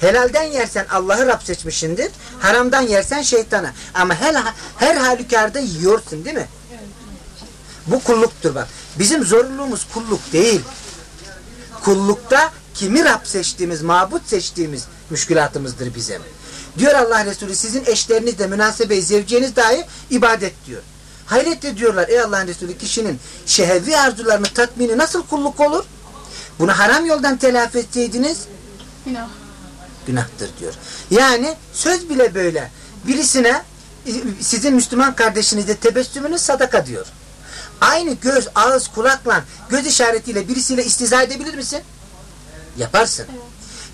Helalden yersen Allah'ı Rab seçmişindir. Haramdan yersen şeytanı. Ama her, her halükarda yiyorsun değil mi? Bu kulluktur bak. Bizim zorunluluğumuz kulluk değil. Kullukta kimi Rab seçtiğimiz, mabut seçtiğimiz müşkülatımızdır bizim. Diyor Allah Resulü sizin eşleriniz de münasebe-i zevciyeniz dahi ibadet diyor. Hayret ediyorlar ey Allah'ın Resulü kişinin şehvi arzularını tatmini nasıl kulluk olur? Bunu haram yoldan telafi etseydiniz Günah. günahtır diyor. Yani söz bile böyle. Birisine sizin Müslüman kardeşinize tebessümünüz sadaka diyor. Aynı göz, ağız, kulakla, göz işaretiyle birisiyle istiza edebilir misin? Yaparsın.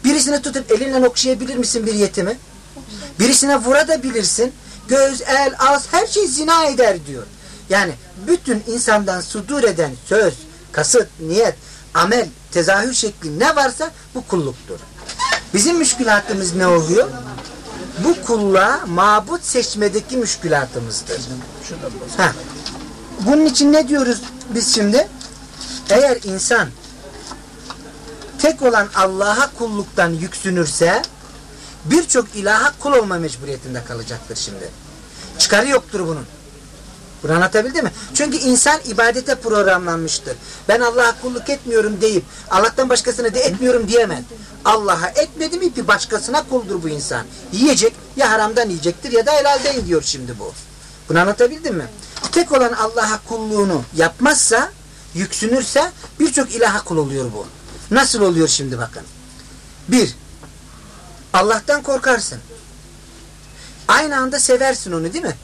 Birisini tutup elinle okşayabilir misin bir yetimi? Birisine vurabilirsin. Göz, el, ağız her şey zina eder diyor. Yani bütün insandan sudur eden söz, kasıt, niyet, amel, tezahür şekli ne varsa bu kulluktur. Bizim müşkülatımız ne oluyor? Bu kulluğa mabut seçmedeki müşkülatımızdır. Ha. Bunun için ne diyoruz biz şimdi? Eğer insan tek olan Allah'a kulluktan yüksünürse birçok ilaha kul olma mecburiyetinde kalacaktır şimdi. Çıkarı yoktur bunun. Bunu anlatabildim mi? Çünkü insan ibadete programlanmıştır. Ben Allah'a kulluk etmiyorum deyip Allah'tan başkasına de etmiyorum diyemez. Allah'a etmedi mi bir başkasına kuldur bu insan. Yiyecek ya haramdan yiyecektir ya da helalden yiyor şimdi bu. Bunu anlatabildim mi? Tek olan Allah'a kulluğunu yapmazsa, yüksünürse birçok ilaha kul oluyor bu. Nasıl oluyor şimdi bakın. Bir, Allah'tan korkarsın. Aynı anda seversin onu değil mi?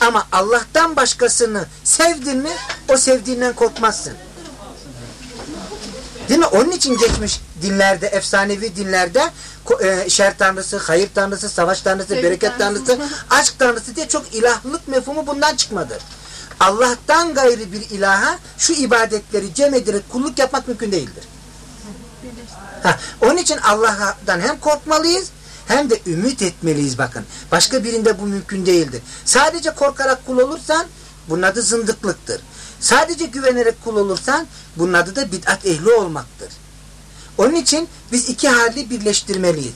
Ama Allah'tan başkasını sevdin mi o sevdiğinden korkmazsın. Değil mi? Onun için geçmiş dinlerde, efsanevi dinlerde e, şer tanrısı, hayır tanrısı, savaş tanrısı, Sevgi bereket tanrısı. tanrısı, aşk tanrısı diye çok ilahlık mefhumu bundan çıkmadır. Allah'tan gayrı bir ilaha şu ibadetleri cem ederek kulluk yapmak mümkün değildir. Ha, onun için Allah'tan hem korkmalıyız hem de ümit etmeliyiz bakın. Başka birinde bu mümkün değildir. Sadece korkarak kul olursan bunun adı zındıklıktır. Sadece güvenerek kul olursan bunun adı da bid'at ehli olmaktır. Onun için biz iki hali birleştirmeliyiz.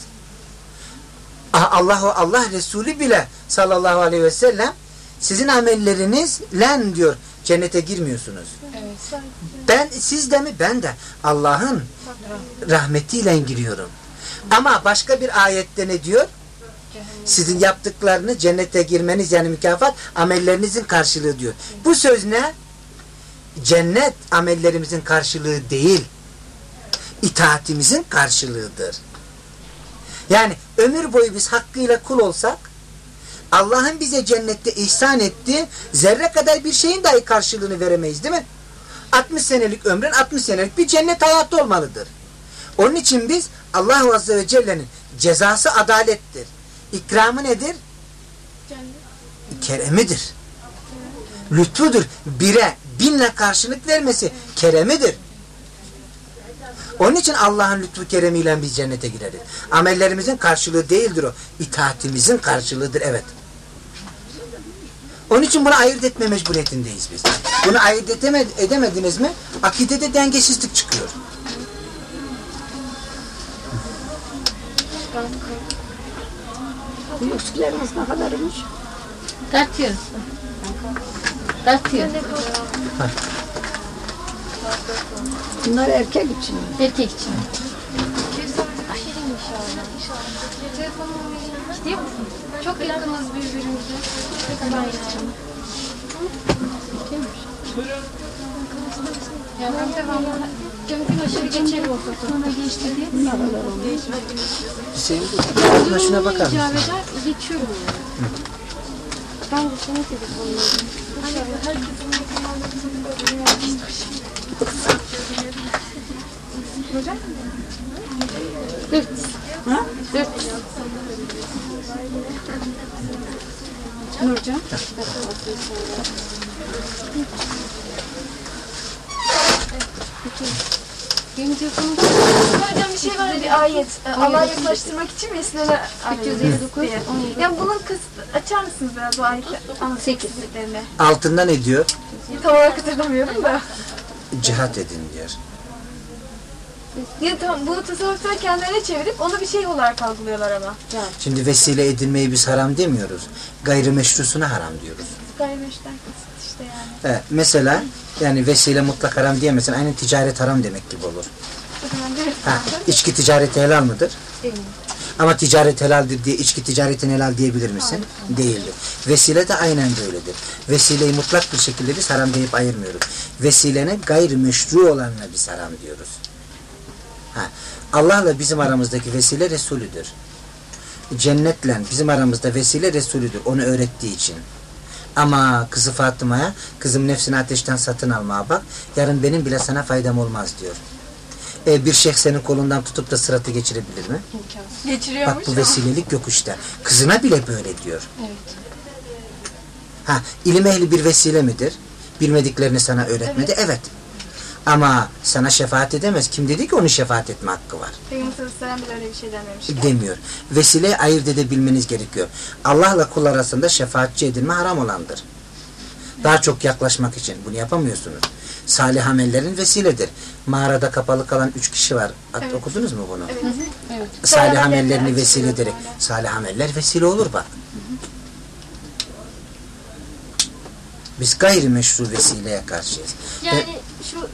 Ah, Allah Allah Resulü bile sallallahu aleyhi ve sellem sizin amelleriniz len diyor cennete girmiyorsunuz. Ben siz de mi? Ben de. Allah'ın rahmetiyle giriyorum. Ama başka bir ayette ne diyor? Sizin yaptıklarını cennete girmeniz yani mükafat amellerinizin karşılığı diyor. Bu söz ne? Cennet amellerimizin karşılığı değil. İtaatimizin karşılığıdır. Yani ömür boyu biz hakkıyla kul olsak Allah'ın bize cennette ihsan ettiği zerre kadar bir şeyin dahi karşılığını veremeyiz değil mi? 60 senelik ömrün 60 senelik bir cennet hayatı olmalıdır. Onun için biz Allah Azze ve Celle'nin cezası adalettir. İkramı nedir? Keremidir. Lütfudur. Bire binle karşılık vermesi keremidir. Onun için Allah'ın lütfu keremiyle biz cennete gireriz. Amellerimizin karşılığı değildir o. İtaatimizin karşılığıdır evet. Onun için bunu ayırt etme mecburiyetindeyiz biz. Bunu ayırt edeme- edemediniz mi akidede dengesizlik çıkıyor. Bu ilişkilerimiz ne kadarmış? Tartıyoruz. Tartıyoruz. Bunlar erkek için. mi? Erkek için. Gidiyor musun? Çok yakınız birbirimize. Ben gideceğim. Ya ben devamlı mümkün aşırı geçelim o Sonra geçti diye. Hüseyin buna şuna bakar mısın? geçiyorum. Ben de seni telefonla. Herkesin Dört. Ha? Dört. Nurcan. Hocam bir şey var ya, bir ayet. Ee, Allah'a yaklaştırmak için vesile 359, diye. 17. Ya bunun kız açar mısınız biraz bu ayeti? 8. Altında ne diyor? Tam olarak hatırlamıyorum da. Cihat edin diyor. Ya tamam bu tasavvufta kendilerine çevirip onu bir şey olarak algılıyorlar ama. Şimdi vesile edinmeyi biz haram demiyoruz. Gayrimeşrusuna haram diyoruz. Gayrimeşten kasıt işte yani. Evet, mesela yani vesile mutlak haram diyemezsin. Aynen ticaret haram demek gibi olur. Ha, içki ticareti helal mıdır? Ama ticaret helaldir diye içki ticaretin helal diyebilir misin? Değildir. Vesile de aynen böyledir. Vesileyi mutlak bir şekilde biz haram deyip ayırmıyoruz. Vesilenin gayrimeşru olanına biz haram diyoruz. Ha, Allah'la bizim aramızdaki vesile Resulüdür. Cennetle bizim aramızda vesile Resulüdür. Onu öğrettiği için. Ama kızı Fatıma'ya kızım nefsini ateşten satın almaya bak. Yarın benim bile sana faydam olmaz diyor. E, bir şeyh senin kolundan tutup da sıratı geçirebilir mi? geçiriyormuş. Bak bu vesilelik yok işte. Kızına bile böyle diyor. Evet. Ha, ilim ehli bir vesile midir? Bilmediklerini sana öğretmedi. Evet. Ama sana şefaat edemez. Kim dedi ki onun şefaat etme hakkı var? Peygamber ve öyle bir şey dememiş. Demiyor. Vesile ayırt edebilmeniz gerekiyor. Allah'la kul arasında şefaatçi edilme haram olandır. Daha çok yaklaşmak için bunu yapamıyorsunuz. Salih amellerin vesiledir. Mağarada kapalı kalan üç kişi var. Evet. Okudunuz mu bunu? Evet. Evet. Salih amellerini vesile ederek. Salih ameller vesile olur bak. Biz gayrimeşru vesileye karşıyız. Yani şu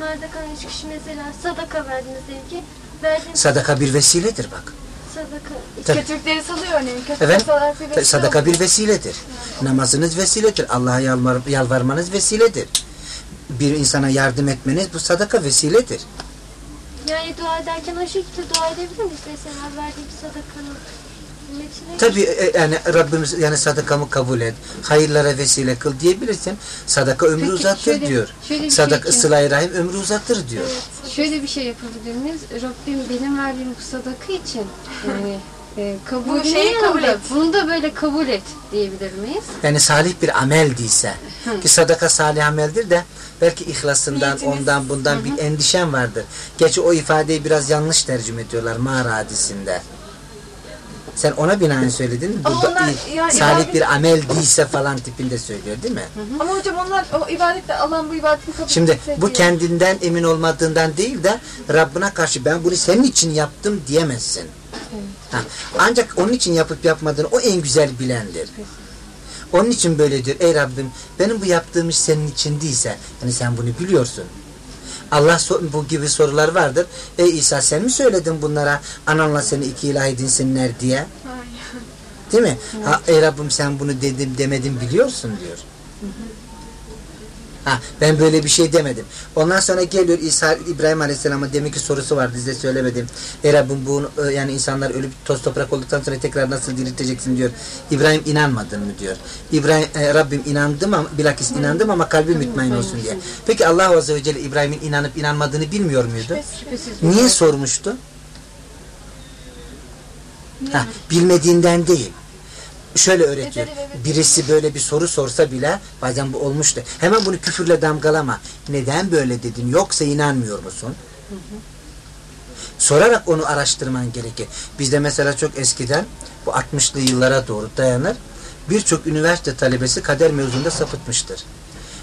ürünlerde kalan üç kişi mesela sadaka verdiniz diyelim ki. Verdiğiniz Sadaka bir vesiledir bak. sadaka Tabii. Kötülükleri salıyor örneğin. Kötü Evet. kasalar bir vesile Sadaka bir vesiledir. Namazınız vesiledir. Allah'a yalvar, yalvarmanız vesiledir. Bir insana yardım etmeniz bu sadaka vesiledir. Yani dua ederken o şekilde dua edebilir miyiz? Mesela verdiğim sadakanın. Tabi yani Rabbimiz yani sadakamı kabul et. Hayırlara vesile kıl diyebilirsin. Sadaka ömrü Peki, uzatır şöyle- diyor. şöyle bir Sadaka şey ıslah rahim ömrü uzatır diyor. Şöyle bir şey yapabilir miyiz? Rabbim benim verdiğim bu sadaka için yani e, kabul Bu şeyi kabul et. Bunu da böyle kabul et diyebilir miyiz? Yani salih bir amel değilse ki sadaka salih ameldir de belki ihlasından Niyetiniz. ondan bundan bir endişen vardır. Gerçi o ifadeyi biraz yanlış tercüme ediyorlar mağara hadisinde. Sen ona binaen söyledin. Ama onlar i- yani salih ibadet- bir amel değilse falan tipinde söylüyor değil mi? Ama hocam onlar o ibadetle Allah'ın bu ibadetini kabul Şimdi etse bu kendinden emin olmadığından değil de Rabbine karşı ben bunu senin için yaptım diyemezsin. Ha, Ancak onun için yapıp yapmadığını o en güzel bilendir. Onun için böyle diyor. Ey Rabbim benim bu yaptığım iş senin için değilse yani sen bunu biliyorsun. Allah bu gibi sorular vardır. Ey İsa sen mi söyledin bunlara ananla seni iki ilah edinsinler diye? Değil mi? Ha, ey Rabbim sen bunu dedim demedim biliyorsun diyor. Ha, ben böyle bir şey demedim. Ondan sonra geliyor İsa İbrahim Aleyhisselam'a demek ki sorusu vardı size söylemedim. Ey Rabbim bu e, yani insanlar ölüp toz toprak olduktan sonra tekrar nasıl dirilteceksin diyor. İbrahim inanmadın mı diyor. İbrahim e, Rabbim inandım ama bilakis inandım ama kalbim mutmain olsun diye. Peki Allah Azze ve Celle İbrahim'in inanıp inanmadığını bilmiyor muydu? Niye sormuştu? Ha, bilmediğinden değil. Şöyle öğretiyor. Birisi böyle bir soru sorsa bile bazen bu olmuştu. Hemen bunu küfürle damgalama. Neden böyle dedin? Yoksa inanmıyor musun? Sorarak onu araştırman gerekir. Bizde mesela çok eskiden bu 60'lı yıllara doğru dayanır. Birçok üniversite talebesi kader mevzunda sapıtmıştır.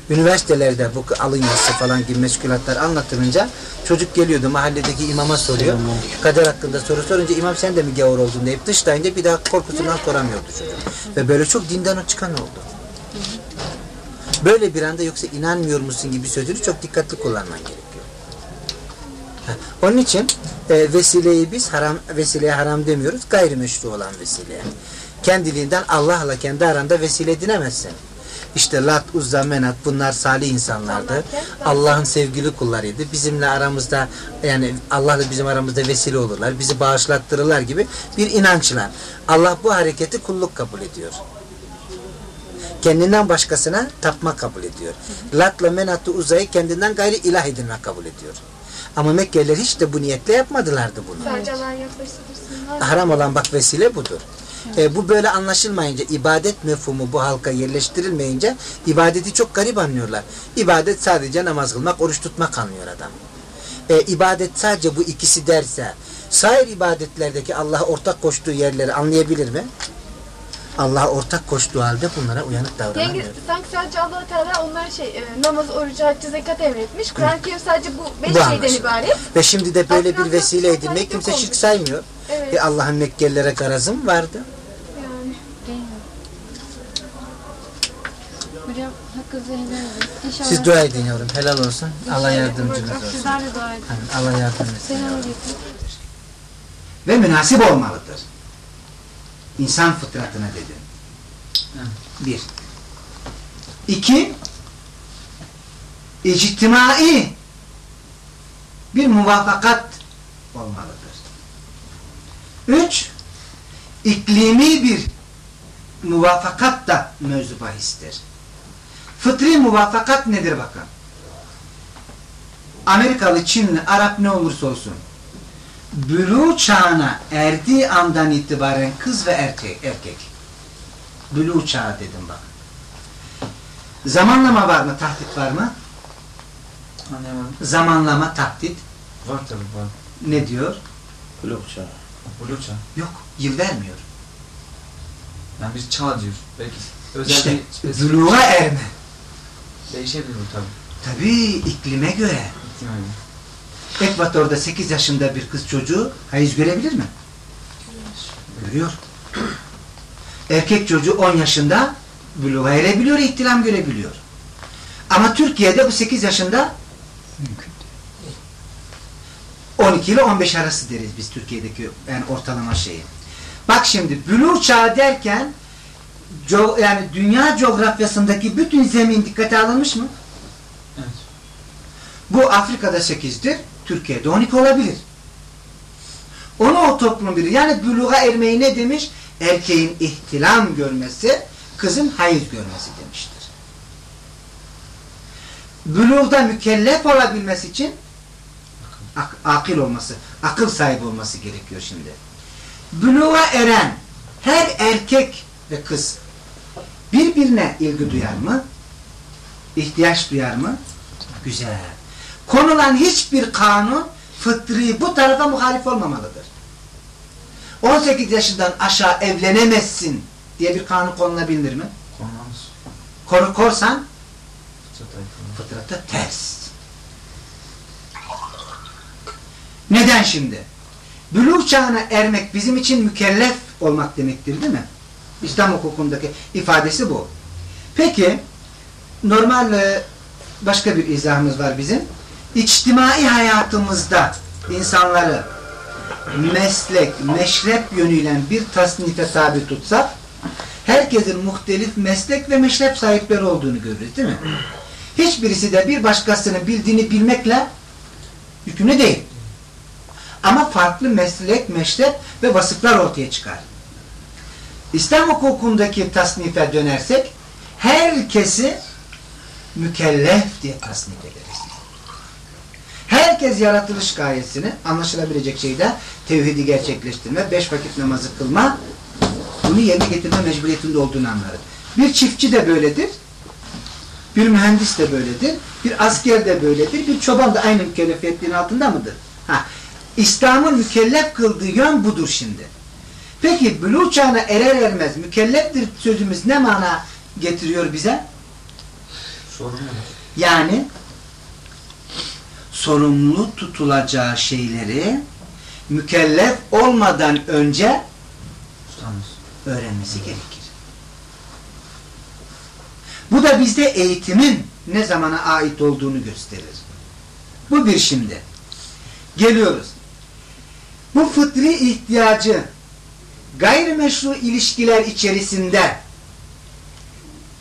Üniversitelerde bu alın yazısı falan gibi meşgulatlar anlatılınca çocuk geliyordu mahalledeki imama soruyor. Kader hakkında soru sorunca imam sen de mi gavur oldun deyip dışlayınca bir daha korkusundan soramıyordu çocuk. Ve böyle çok dinden çıkan oldu. Böyle bir anda yoksa inanmıyor musun gibi sözünü çok dikkatli kullanman gerekiyor. Onun için e, vesileyi biz haram vesileye haram demiyoruz. Gayrimeşru olan vesileye. Kendiliğinden Allah'la kendi aranda vesile edinemezsin. İşte Lat, Uzza, Menat bunlar salih insanlardı. Allah'ın sevgili kullarıydı. Bizimle aramızda yani Allah'la bizim aramızda vesile olurlar. Bizi bağışlattırırlar gibi bir inançla. Allah bu hareketi kulluk kabul ediyor. Kendinden başkasına tapma kabul ediyor. Lat'la Menat'ı Uzza'yı kendinden gayri ilah edinme kabul ediyor. Ama Mekkeliler hiç de bu niyetle yapmadılardı bunu. Sadece Allah'a yaklaştırırsın. Haram olan bak vesile budur. E, bu böyle anlaşılmayınca, ibadet mefhumu bu halka yerleştirilmeyince ibadeti çok garip anlıyorlar. İbadet sadece namaz kılmak, oruç tutmak anlıyor adam. E, ibadet sadece bu ikisi derse, sair ibadetlerdeki Allah'a ortak koştuğu yerleri anlayabilir mi? Allah'a ortak koştuğu halde bunlara uyanık davranamıyor. sanki sadece allah Teala onlar şey e, namaz, orucu, haccı, zekat emretmiş. Kur'an-ı Kerim sadece bu beş Bu şeyden anlaşılıyor. ibaret. Ve şimdi de böyle bir Aslında vesile çok edinmek kimse olmuş. şirk saymıyor. Evet. E, Allah'ın Mekkelilere garazı mı vardı? Yani. Hocam hakkınızı helal edin. İnşallah. Siz dua edin yavrum. Helal olsun. Allah yardımcınız olsun. Sizler de dua edin. Allah yardım etsin. Aleyküm. Ve münasip olmalıdır. İnsan fıtratına dedim. Bir. İki, ictimai bir muvafakat olmalıdır. Üç, iklimi bir muvafakat da mevzu bahistir. Fıtri muvafakat nedir bakın? Amerikalı, Çinli, Arap ne olursa olsun bülü çağına erdiği andan itibaren kız ve erkek, erkek. Bülü çağı dedim bak. Zamanlama var mı, tahdit var mı? Anlayamadım. Zamanlama, tahdit Var tabii var. ne diyor? Blok çağı. Blok çağı. Yok, yıl vermiyor. Yani bir çağ diyor. Belki özel İşte bir buluğa erme. Değişebilir tabii. Tabii iklime göre. İhtimalle. Ekvator'da 8 yaşında bir kız çocuğu hayız görebilir mi? Görüyor. Erkek çocuğu 10 yaşında buluğa erebiliyor, ihtilam görebiliyor. Ama Türkiye'de bu 8 yaşında mümkün 12 ile 15 arası deriz biz Türkiye'deki yani ortalama şeyi. Bak şimdi bülur çağı derken co- yani dünya coğrafyasındaki bütün zemin dikkate alınmış mı? Evet. Bu Afrika'da 8'dir, Türkiye'de 12 olabilir. Onu o toplum bilir. Yani büluğa ermeyi ne demiş? Erkeğin ihtilam görmesi, kızın hayız görmesi demiştir. Bülugda mükellef olabilmesi için ak akıl olması, akıl sahibi olması gerekiyor şimdi. Büluğa eren her erkek ve kız birbirine ilgi duyar mı? İhtiyaç duyar mı? Güzel. Konulan hiçbir kanun fıtri bu tarafa muhalif olmamalıdır. 18 yaşından aşağı evlenemezsin diye bir kanun konulabilir mi? Konmaz. Koru korsan fıtrata ters. Neden şimdi? Büluk çağına ermek bizim için mükellef olmak demektir değil mi? İslam hukukundaki ifadesi bu. Peki normal e, başka bir izahımız var bizim. İçtimai hayatımızda insanları meslek, meşrep yönüyle bir tasnife tabi tutsak herkesin muhtelif meslek ve meşrep sahipleri olduğunu görürüz değil mi? Hiçbirisi de bir başkasının bildiğini bilmekle yükümlü değil. Ama farklı meslek, meşrep ve vasıflar ortaya çıkar. İslam hukukundaki tasnife dönersek herkesi mükellef diye tasnif ederiz. Herkes yaratılış gayesini anlaşılabilecek şeyde tevhidi gerçekleştirme, beş vakit namazı kılma, bunu yerine getirme mecburiyetinde olduğunu anlarız. Bir çiftçi de böyledir, bir mühendis de böyledir, bir asker de böyledir, bir çoban da aynı mükellefiyetliğin altında mıdır? Ha, İslam'ın mükellef kıldığı yön budur şimdi. Peki buluğ çağına erer ermez mükelleftir sözümüz ne mana getiriyor bize? Sorun mu? Yani sorumlu tutulacağı şeyleri mükellef olmadan önce öğrenmesi gerekir. Bu da bizde eğitimin ne zamana ait olduğunu gösterir. Bu bir şimdi. Geliyoruz. Bu fıtri ihtiyacı gayrimeşru ilişkiler içerisinde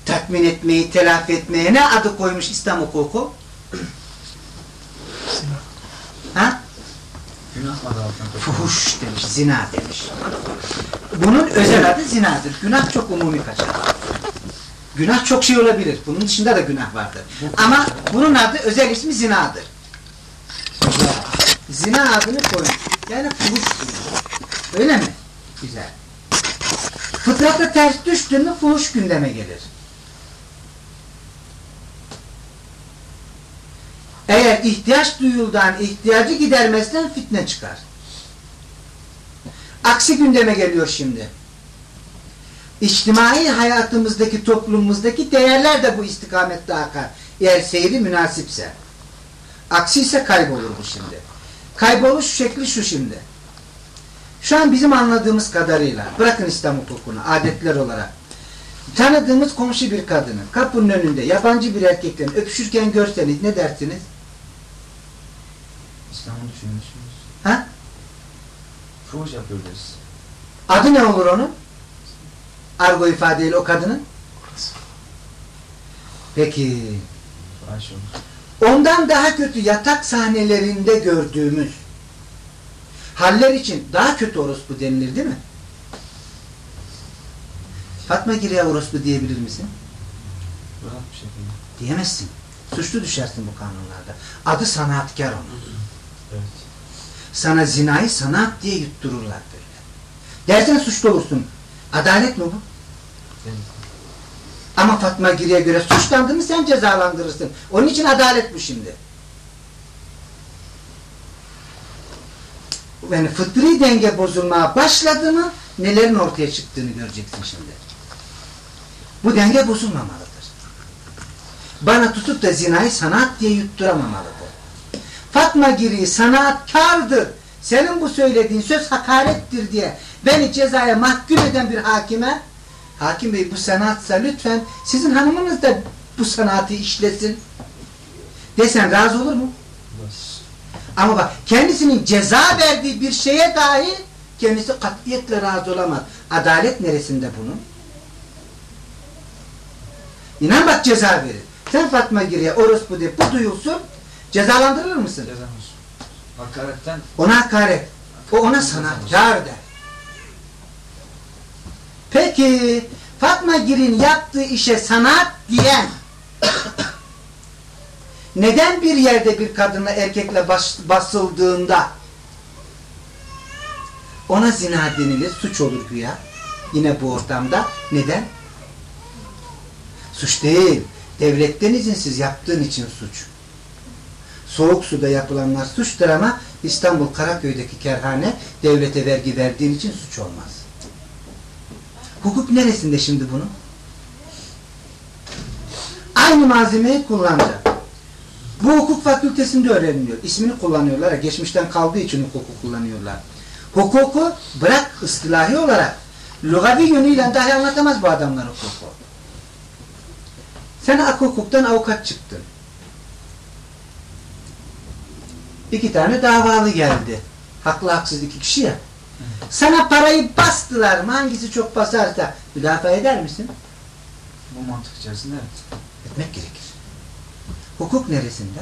tatmin etmeyi, telafi etmeye ne adı koymuş İslam hukuku? ha? Günah. Fuhuş demiş, zina demiş. Bunun özel adı zinadır. Günah çok umumi kaçar. Günah çok şey olabilir. Bunun dışında da günah vardır. Ama bunun adı özel ismi zinadır. Zina adını koymuş. Yani fuhuş diyor. Öyle mi? Güzel. Fıtrata ters düştün mü fuhuş gündeme gelir. Eğer ihtiyaç duyuldan ihtiyacı gidermezsen fitne çıkar. Aksi gündeme geliyor şimdi. İçtimai hayatımızdaki, toplumumuzdaki değerler de bu istikamette akar. Eğer seyri münasipse. Aksi ise kaybolur bu şimdi. Kayboluş şekli şu şimdi. Şu an bizim anladığımız kadarıyla, bırakın İslam hukukunu, adetler olarak, tanıdığımız komşu bir kadını kapının önünde yabancı bir erkekle öpüşürken görseniz ne dersiniz? İslam'ı düşünüyorsunuz. Ha? Fuhuş yapıyor deriz. Adı ne olur onun? Argo ifadeyle o kadının? Peki, ondan daha kötü yatak sahnelerinde gördüğümüz haller için daha kötü orospu denilir değil mi? Fatma Giri'ye orospu diyebilir misin? Rahat bir şekilde. Diyemezsin. Suçlu düşersin bu kanunlarda. Adı sanatkar onun. Evet. Sana zinayı sanat diye yuttururlar böyle. Dersen suçlu olursun. Adalet mi bu? Değil. Ama Fatma Giri'ye göre suçlandı mı sen cezalandırırsın. Onun için adalet bu şimdi. Yani fıtri denge bozulmaya başladı mı nelerin ortaya çıktığını göreceksin şimdi. Bu denge bozulmamalıdır. Bana tutup da zinayı sanat diye yutturamamalıdır. Fatma Giri sanatkardır. Senin bu söylediğin söz hakarettir diye beni cezaya mahkum eden bir hakime Hakim Bey bu sanatsa lütfen sizin hanımınız da bu sanatı işlesin desen razı olur mu? Ama bak kendisinin ceza verdiği bir şeye dahi kendisi katiyetle razı olamaz. Adalet neresinde bunun? İnan bak ceza verir. Sen Fatma Giri'ye orospu de bu duyulsun cezalandırılır mısın? Ceza olsun. Hakaretten Ona hakaret. O ona sanatkar der. Peki Fatma Gir'in yaptığı işe sanat diyen neden bir yerde bir kadınla erkekle bas- basıldığında ona zina denilir, suç olur güya. Yine bu ortamda. Neden? Suç değil. Devletten izinsiz yaptığın için suç. Soğuk suda yapılanlar suçtur ama İstanbul Karaköy'deki kerhane devlete vergi verdiğin için suç olmaz. Hukuk neresinde şimdi bunun? Aynı malzemeyi kullanacak. Bu hukuk fakültesinde öğreniliyor. İsmini kullanıyorlar. Geçmişten kaldığı için hukuku kullanıyorlar. Hukuku bırak ıstilahi olarak lugavi yönüyle dahi anlatamaz bu adamlar hukuku. Sen ak hukuktan avukat çıktın. İki tane davalı geldi. Haklı haksız iki kişi ya. Sana parayı bastılar mı? Hangisi çok basarsa müdafaa eder misin? bu mantık içerisinde evet. Etmek gerekir. Hukuk neresinde?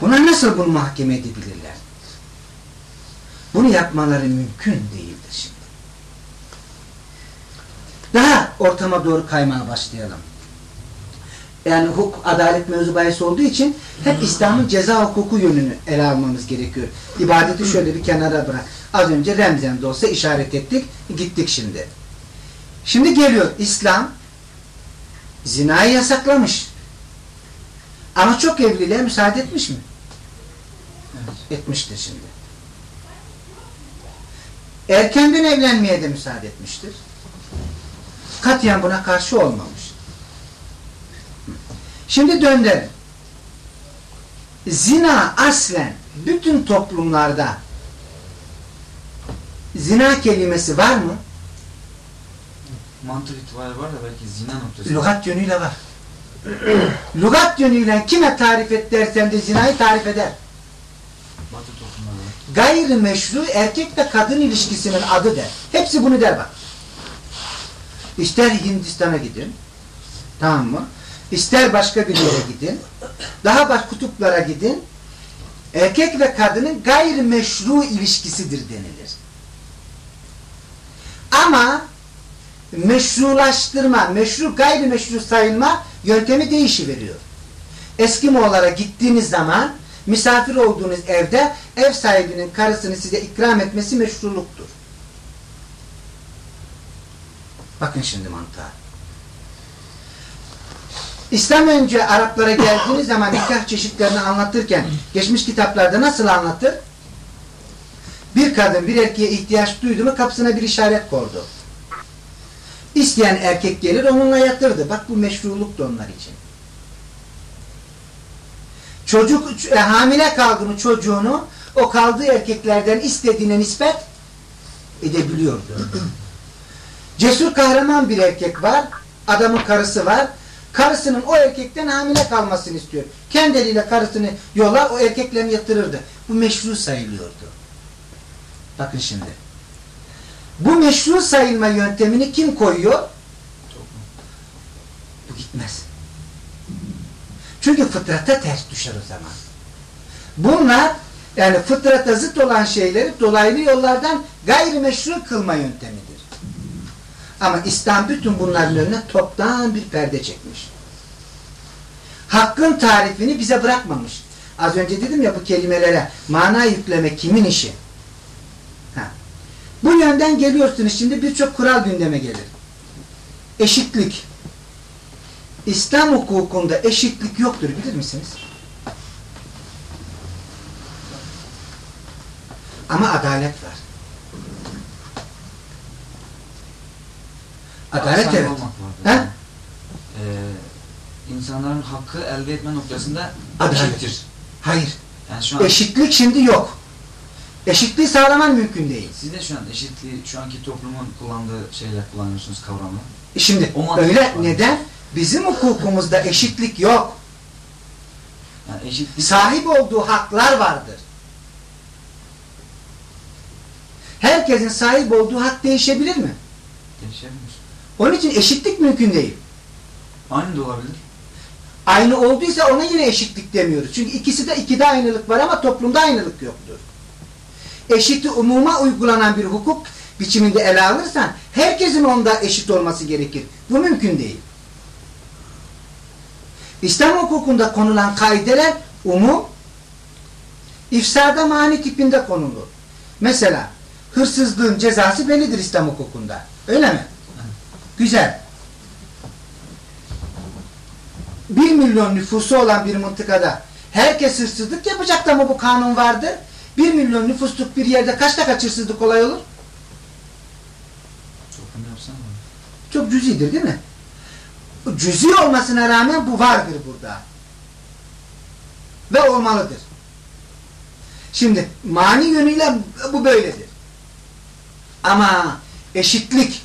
Buna nasıl bunu mahkeme edebilirler? Bunu yapmaları mümkün değildir şimdi. Daha ortama doğru kaymaya başlayalım. Yani hukuk, adalet mevzu bahis olduğu için hep İslam'ın ceza hukuku yönünü ele almamız gerekiyor. İbadeti şöyle bir kenara bırak. Az önce remzen de olsa işaret ettik, gittik şimdi. Şimdi geliyor İslam zinayı yasaklamış. Ama çok evliliğe müsaade etmiş mi? Evet. Etmiştir şimdi. Erkenden evlenmeye de müsaade etmiştir. Katiyen buna karşı olmamış. Şimdi döndürelim. Zina aslen bütün toplumlarda zina kelimesi var mı? Mantık itibariyle var da belki zina noktası. Lugat yönüyle var. Lugat yönüyle kime tarif et dersen de zinayı tarif eder. Batı toplumlarda. Gayrimeşru erkek ve kadın ilişkisinin adı der. Hepsi bunu der bak. İster Hindistan'a gidin. Tamam mı? İster başka bir yere gidin. Daha baş kutuplara gidin. Erkek ve kadının gayrimeşru ilişkisidir denilir. Ama meşrulaştırma, meşru gayrimeşru sayılma yöntemi değişiveriyor. Eskimoğullara gittiğiniz zaman misafir olduğunuz evde ev sahibinin karısını size ikram etmesi meşruluktur. Bakın şimdi mantığa. İslam önce Araplara geldiğiniz zaman nikah çeşitlerini anlatırken geçmiş kitaplarda nasıl anlatır? Bir kadın bir erkeğe ihtiyaç duydu mu kapısına bir işaret koydu. İsteyen erkek gelir onunla yatırdı. Bak bu meşruluktu onlar için. Çocuk e, hamile kaldı mı çocuğunu o kaldığı erkeklerden istediğine nispet edebiliyordu. Cesur kahraman bir erkek var. Adamın karısı var. Karısının o erkekten hamile kalmasını istiyor. Kendi karısını yollar o erkeklerini yatırırdı. Bu meşru sayılıyordu. Bakın şimdi. Bu meşru sayılma yöntemini kim koyuyor? Bu gitmez. Çünkü fıtrata ters düşer o zaman. Bunlar yani fıtrata zıt olan şeyleri dolaylı yollardan gayrimeşru kılma yöntemidir. Ama İslam bütün bunların önüne toptan bir perde çekmiş. Hakkın tarifini bize bırakmamış. Az önce dedim ya bu kelimelere mana yükleme kimin işi? Bu yönden geliyorsunuz şimdi birçok kural gündeme gelir. Eşitlik. İslam hukukunda eşitlik yoktur bilir misiniz? Ama adalet var. Adalet Saygı evet. Ha? Ee, insanların hakkı elde etme noktasında Adalet. eşittir. Hayır. Yani şu an Eşitlik şimdi yok. Eşitliği sağlaman mümkün değil. siz de şu an eşitliği şu anki toplumun kullandığı şeyler kullanıyorsunuz kavramı. E Şimdi O öyle neden? Bizim hukukumuzda eşitlik yok. Yani eşitlik Sahip olduğu haklar vardır. Herkesin sahip olduğu hak değişebilir mi? değişebilir. Onun için eşitlik mümkün değil. Aynı da olabilir. Aynı olduysa ona yine eşitlik demiyoruz. Çünkü ikisi de ikide aynılık var ama toplumda aynılık yoktur. Eşiti umuma uygulanan bir hukuk biçiminde ele alırsan herkesin onda eşit olması gerekir. Bu mümkün değil. İslam hukukunda konulan kaideler umum, ifsada mani tipinde konulur. Mesela hırsızlığın cezası bellidir İslam hukukunda. Öyle mi? Güzel. Bir milyon nüfusu olan bir mıntıkada herkes hırsızlık yapacak da mı bu kanun vardır? Bir milyon nüfusluk bir yerde kaçta kaç hırsızlık kolay olur? Yapsana mı? Çok cüzidir değil mi? Cüzi olmasına rağmen bu vardır burada. Ve olmalıdır. Şimdi mani yönüyle bu böyledir. Ama eşitlik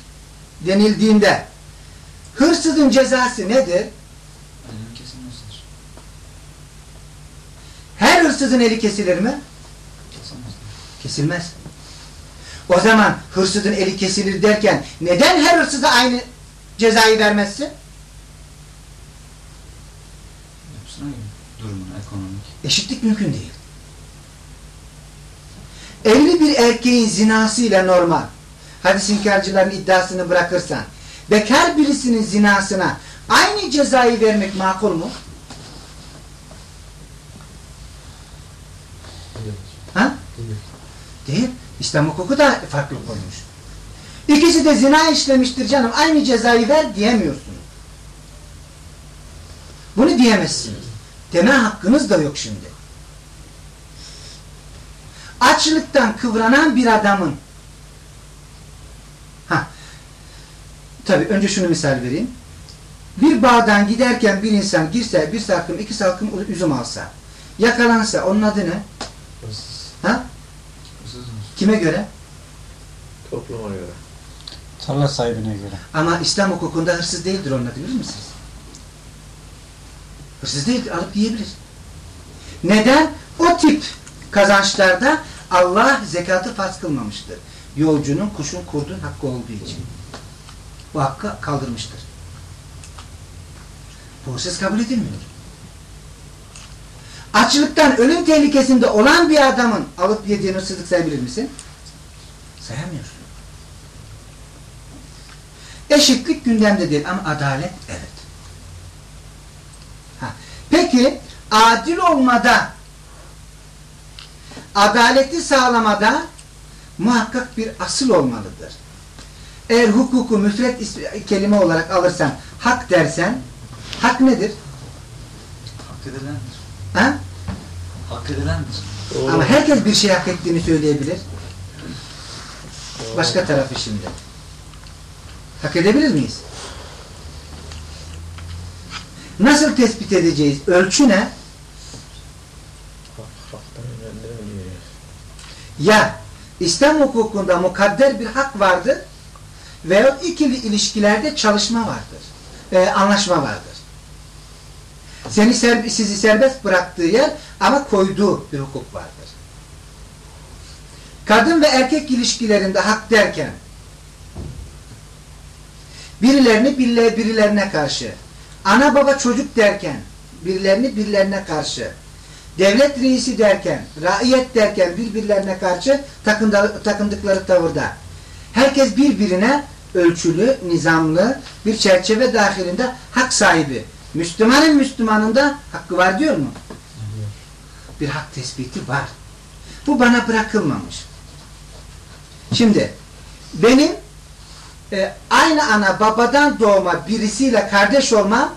denildiğinde hırsızın cezası nedir? Her hırsızın eli kesilir mi? Kesilmez. O zaman hırsızın eli kesilir derken neden her hırsıza aynı cezayı vermezsin? Durumuna, ekonomik. Eşitlik mümkün değil. Evli bir erkeğin zinasıyla normal. Hadis inkarcıların iddiasını bırakırsan bekar birisinin zinasına aynı cezayı vermek makul mu? Ha? Değil. İslam hukuku da farklı koymuş. İkisi de zina işlemiştir canım. Aynı cezayı ver diyemiyorsunuz. Bunu diyemezsiniz. Deme hakkınız da yok şimdi. Açlıktan kıvranan bir adamın ha tabi önce şunu misal vereyim. Bir bağdan giderken bir insan girse bir salkım iki salkım üzüm alsa yakalansa onun adı ne? Ha? Kime göre? Topluma göre. Tarla sahibine göre. Ama İslam hukukunda hırsız değildir adı bilir misiniz? Hırsız değildir, alıp yiyebilir. Neden? O tip kazançlarda Allah zekatı farz kılmamıştır. Yolcunun, kuşun, kurdun hakkı olduğu için. Bu hakkı kaldırmıştır. Bu hırsız kabul edilmiyor. Açlıktan ölüm tehlikesinde olan bir adamın alıp yediğini hırsızlık sayabilir misin? Sayamıyorsun. Eşitlik gündemde değil ama adalet evet. Ha. Peki adil olmada adaleti sağlamada muhakkak bir asıl olmalıdır. Eğer hukuku müfret kelime olarak alırsan, hak dersen, hak nedir? Hak edilendir. Ha? Hak edilendir. Doğru. Ama herkes bir şey hak ettiğini söyleyebilir. Başka tarafı şimdi. Hak edebilir miyiz? Nasıl tespit edeceğiz? Ölçü ne? Ya İslam hukukunda mukadder bir hak vardır veya ikili ilişkilerde çalışma vardır. e, anlaşma vardır. Seni ser, sizi serbest bıraktığı yer ama koyduğu bir hukuk vardır. Kadın ve erkek ilişkilerinde hak derken birilerini birileri- birilerine karşı ana baba çocuk derken birilerini birilerine karşı devlet reisi derken, raiyet derken birbirlerine karşı takındıkları tavırda. Herkes birbirine ölçülü, nizamlı bir çerçeve dahilinde hak sahibi. Müslümanın Müslümanında hakkı var diyor mu? Bir hak tespiti var. Bu bana bırakılmamış. Şimdi benim e, aynı ana babadan doğma birisiyle kardeş olmam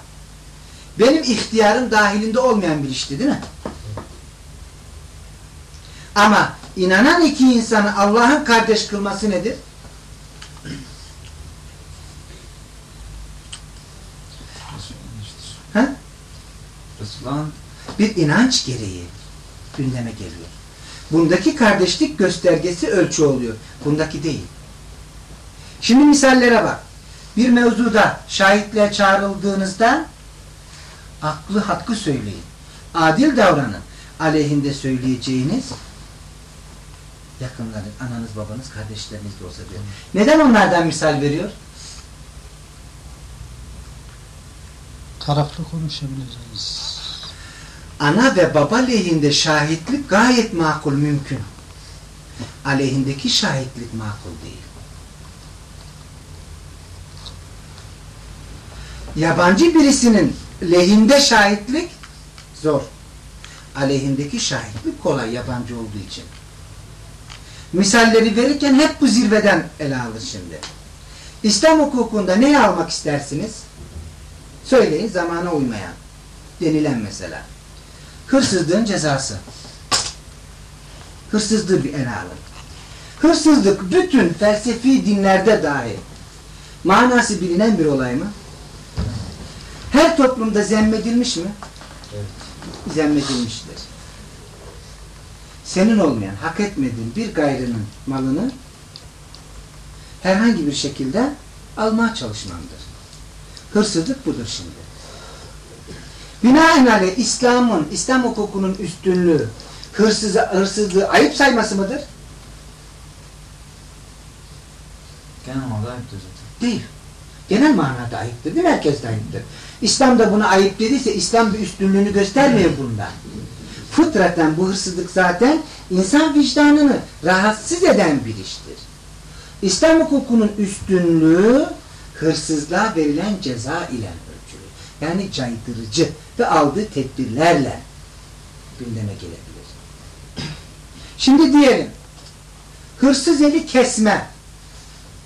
benim ihtiyarım dahilinde olmayan bir işti değil mi? Ama inanan iki insanı Allah'ın kardeş kılması nedir? Resulullah'ın işidir. Ha? Resulullah'ın Bir inanç gereği gündeme geliyor. Bundaki kardeşlik göstergesi ölçü oluyor. Bundaki değil. Şimdi misallere bak. Bir mevzuda şahitliğe çağrıldığınızda aklı hakkı söyleyin. Adil davranın. Aleyhinde söyleyeceğiniz yakınların, ananız, babanız, kardeşleriniz de olsa diyor. Neden onlardan misal veriyor? Taraflı konuşabileceğiz. Ana ve baba lehinde şahitlik gayet makul mümkün. Aleyhindeki şahitlik makul değil. Yabancı birisinin lehinde şahitlik zor. Aleyhindeki şahitlik kolay yabancı olduğu için. Misalleri verirken hep bu zirveden ele alır şimdi. İslam hukukunda neyi almak istersiniz? Söyleyin zamana uymayan. Denilen mesela. Hırsızlığın cezası. Hırsızlığı bir ele alın. Hırsızlık bütün felsefi dinlerde dahi manası bilinen bir olay mı? Her toplumda zemmedilmiş mi? Evet. Zemmedilmiştir. Senin olmayan, hak etmediğin bir gayrının malını herhangi bir şekilde almaya çalışmandır. Hırsızlık budur şimdi. Binaenaleyh İslam'ın, İslam hukukunun üstünlüğü, hırsızı, hırsızlığı ayıp sayması mıdır? genel manada ayıptır zaten. Değil. Genel manada ayıptır değil mi? Herkes de ayıptır. İslam da buna ayıp dediyse İslam bir üstünlüğünü göstermiyor bundan. Fıtraten bu hırsızlık zaten insan vicdanını rahatsız eden bir iştir. İslam hukukunun üstünlüğü hırsızlığa verilen ceza ile ölçülü. Yani caydırıcı ve aldığı tedbirlerle gündeme gelebilir. Şimdi diyelim hırsız eli kesme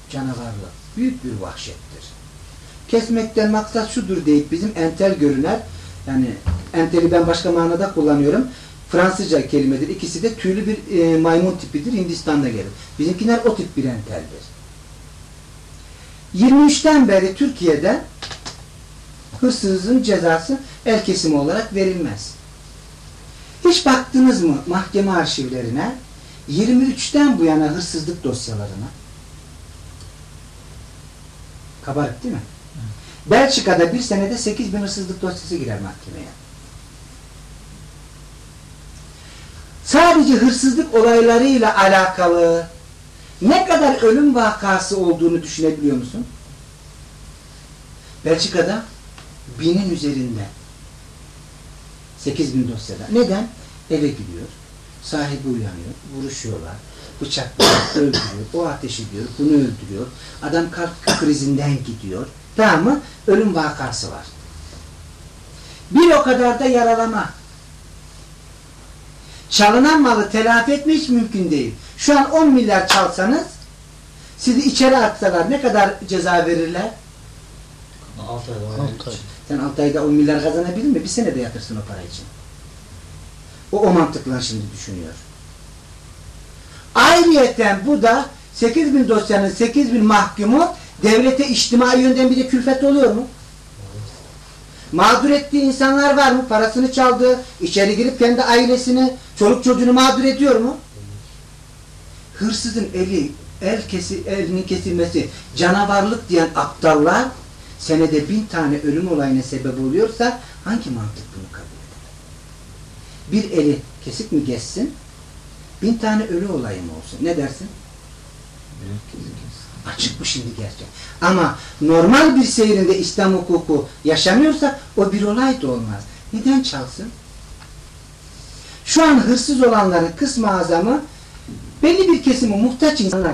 canavarlı. Büyük bir vahşettir. Kesmekten maksat şudur deyip bizim entel görüner. Yani enteli ben başka manada kullanıyorum. Fransızca kelimedir. İkisi de tüylü bir e, maymun tipidir. Hindistan'da gelir. Bizimkiler o tip bir enteldir. 23'ten beri Türkiye'de hırsızın cezası el kesimi olarak verilmez. Hiç baktınız mı mahkeme arşivlerine 23'ten bu yana hırsızlık dosyalarına? Kabarık değil mi? Belçika'da bir senede 8 bin hırsızlık dosyası girer mahkemeye. Sadece hırsızlık olaylarıyla alakalı ne kadar ölüm vakası olduğunu düşünebiliyor musun? Belçika'da binin üzerinde 8 bin dosyada. Neden? Eve gidiyor. Sahibi uyanıyor. Vuruşuyorlar. Bıçaklıyor, öldürüyor. O ateş ediyor. Bunu öldürüyor. Adam kalp krizinden gidiyor. Tamam mı? Ölüm vakası var. Bir o kadar da yaralama. Çalınan malı telafi etme hiç mümkün değil. Şu an 10 milyar çalsanız sizi içeri atsalar ne kadar ceza verirler? 6 ayda Altı ay. Sen 6 ayda 10 milyar kazanabilir mi? Bir senede yatırsın o para için. O, o mantıkla şimdi düşünüyor. Ayrıyeten bu da 8 bin dosyanın 8 bin mahkumu devlete içtimai yönden bir de külfet oluyor mu? Mağdur ettiği insanlar var mı? Parasını çaldı, içeri girip kendi ailesini, çoluk çocuğunu mağdur ediyor mu? Hırsızın eli, el kesi, elinin kesilmesi, canavarlık diyen aptallar senede bin tane ölüm olayına sebep oluyorsa hangi mantık bunu kabul eder? Bir eli kesik mi geçsin, bin tane ölü olayı mı olsun? Ne dersin? Açık bu şimdi gerçek. Ama normal bir seyrinde İslam hukuku yaşanıyorsa o bir olay da olmaz. Neden çalsın? Şu an hırsız olanların kısmı azamı belli bir kesimi muhtaç insanlar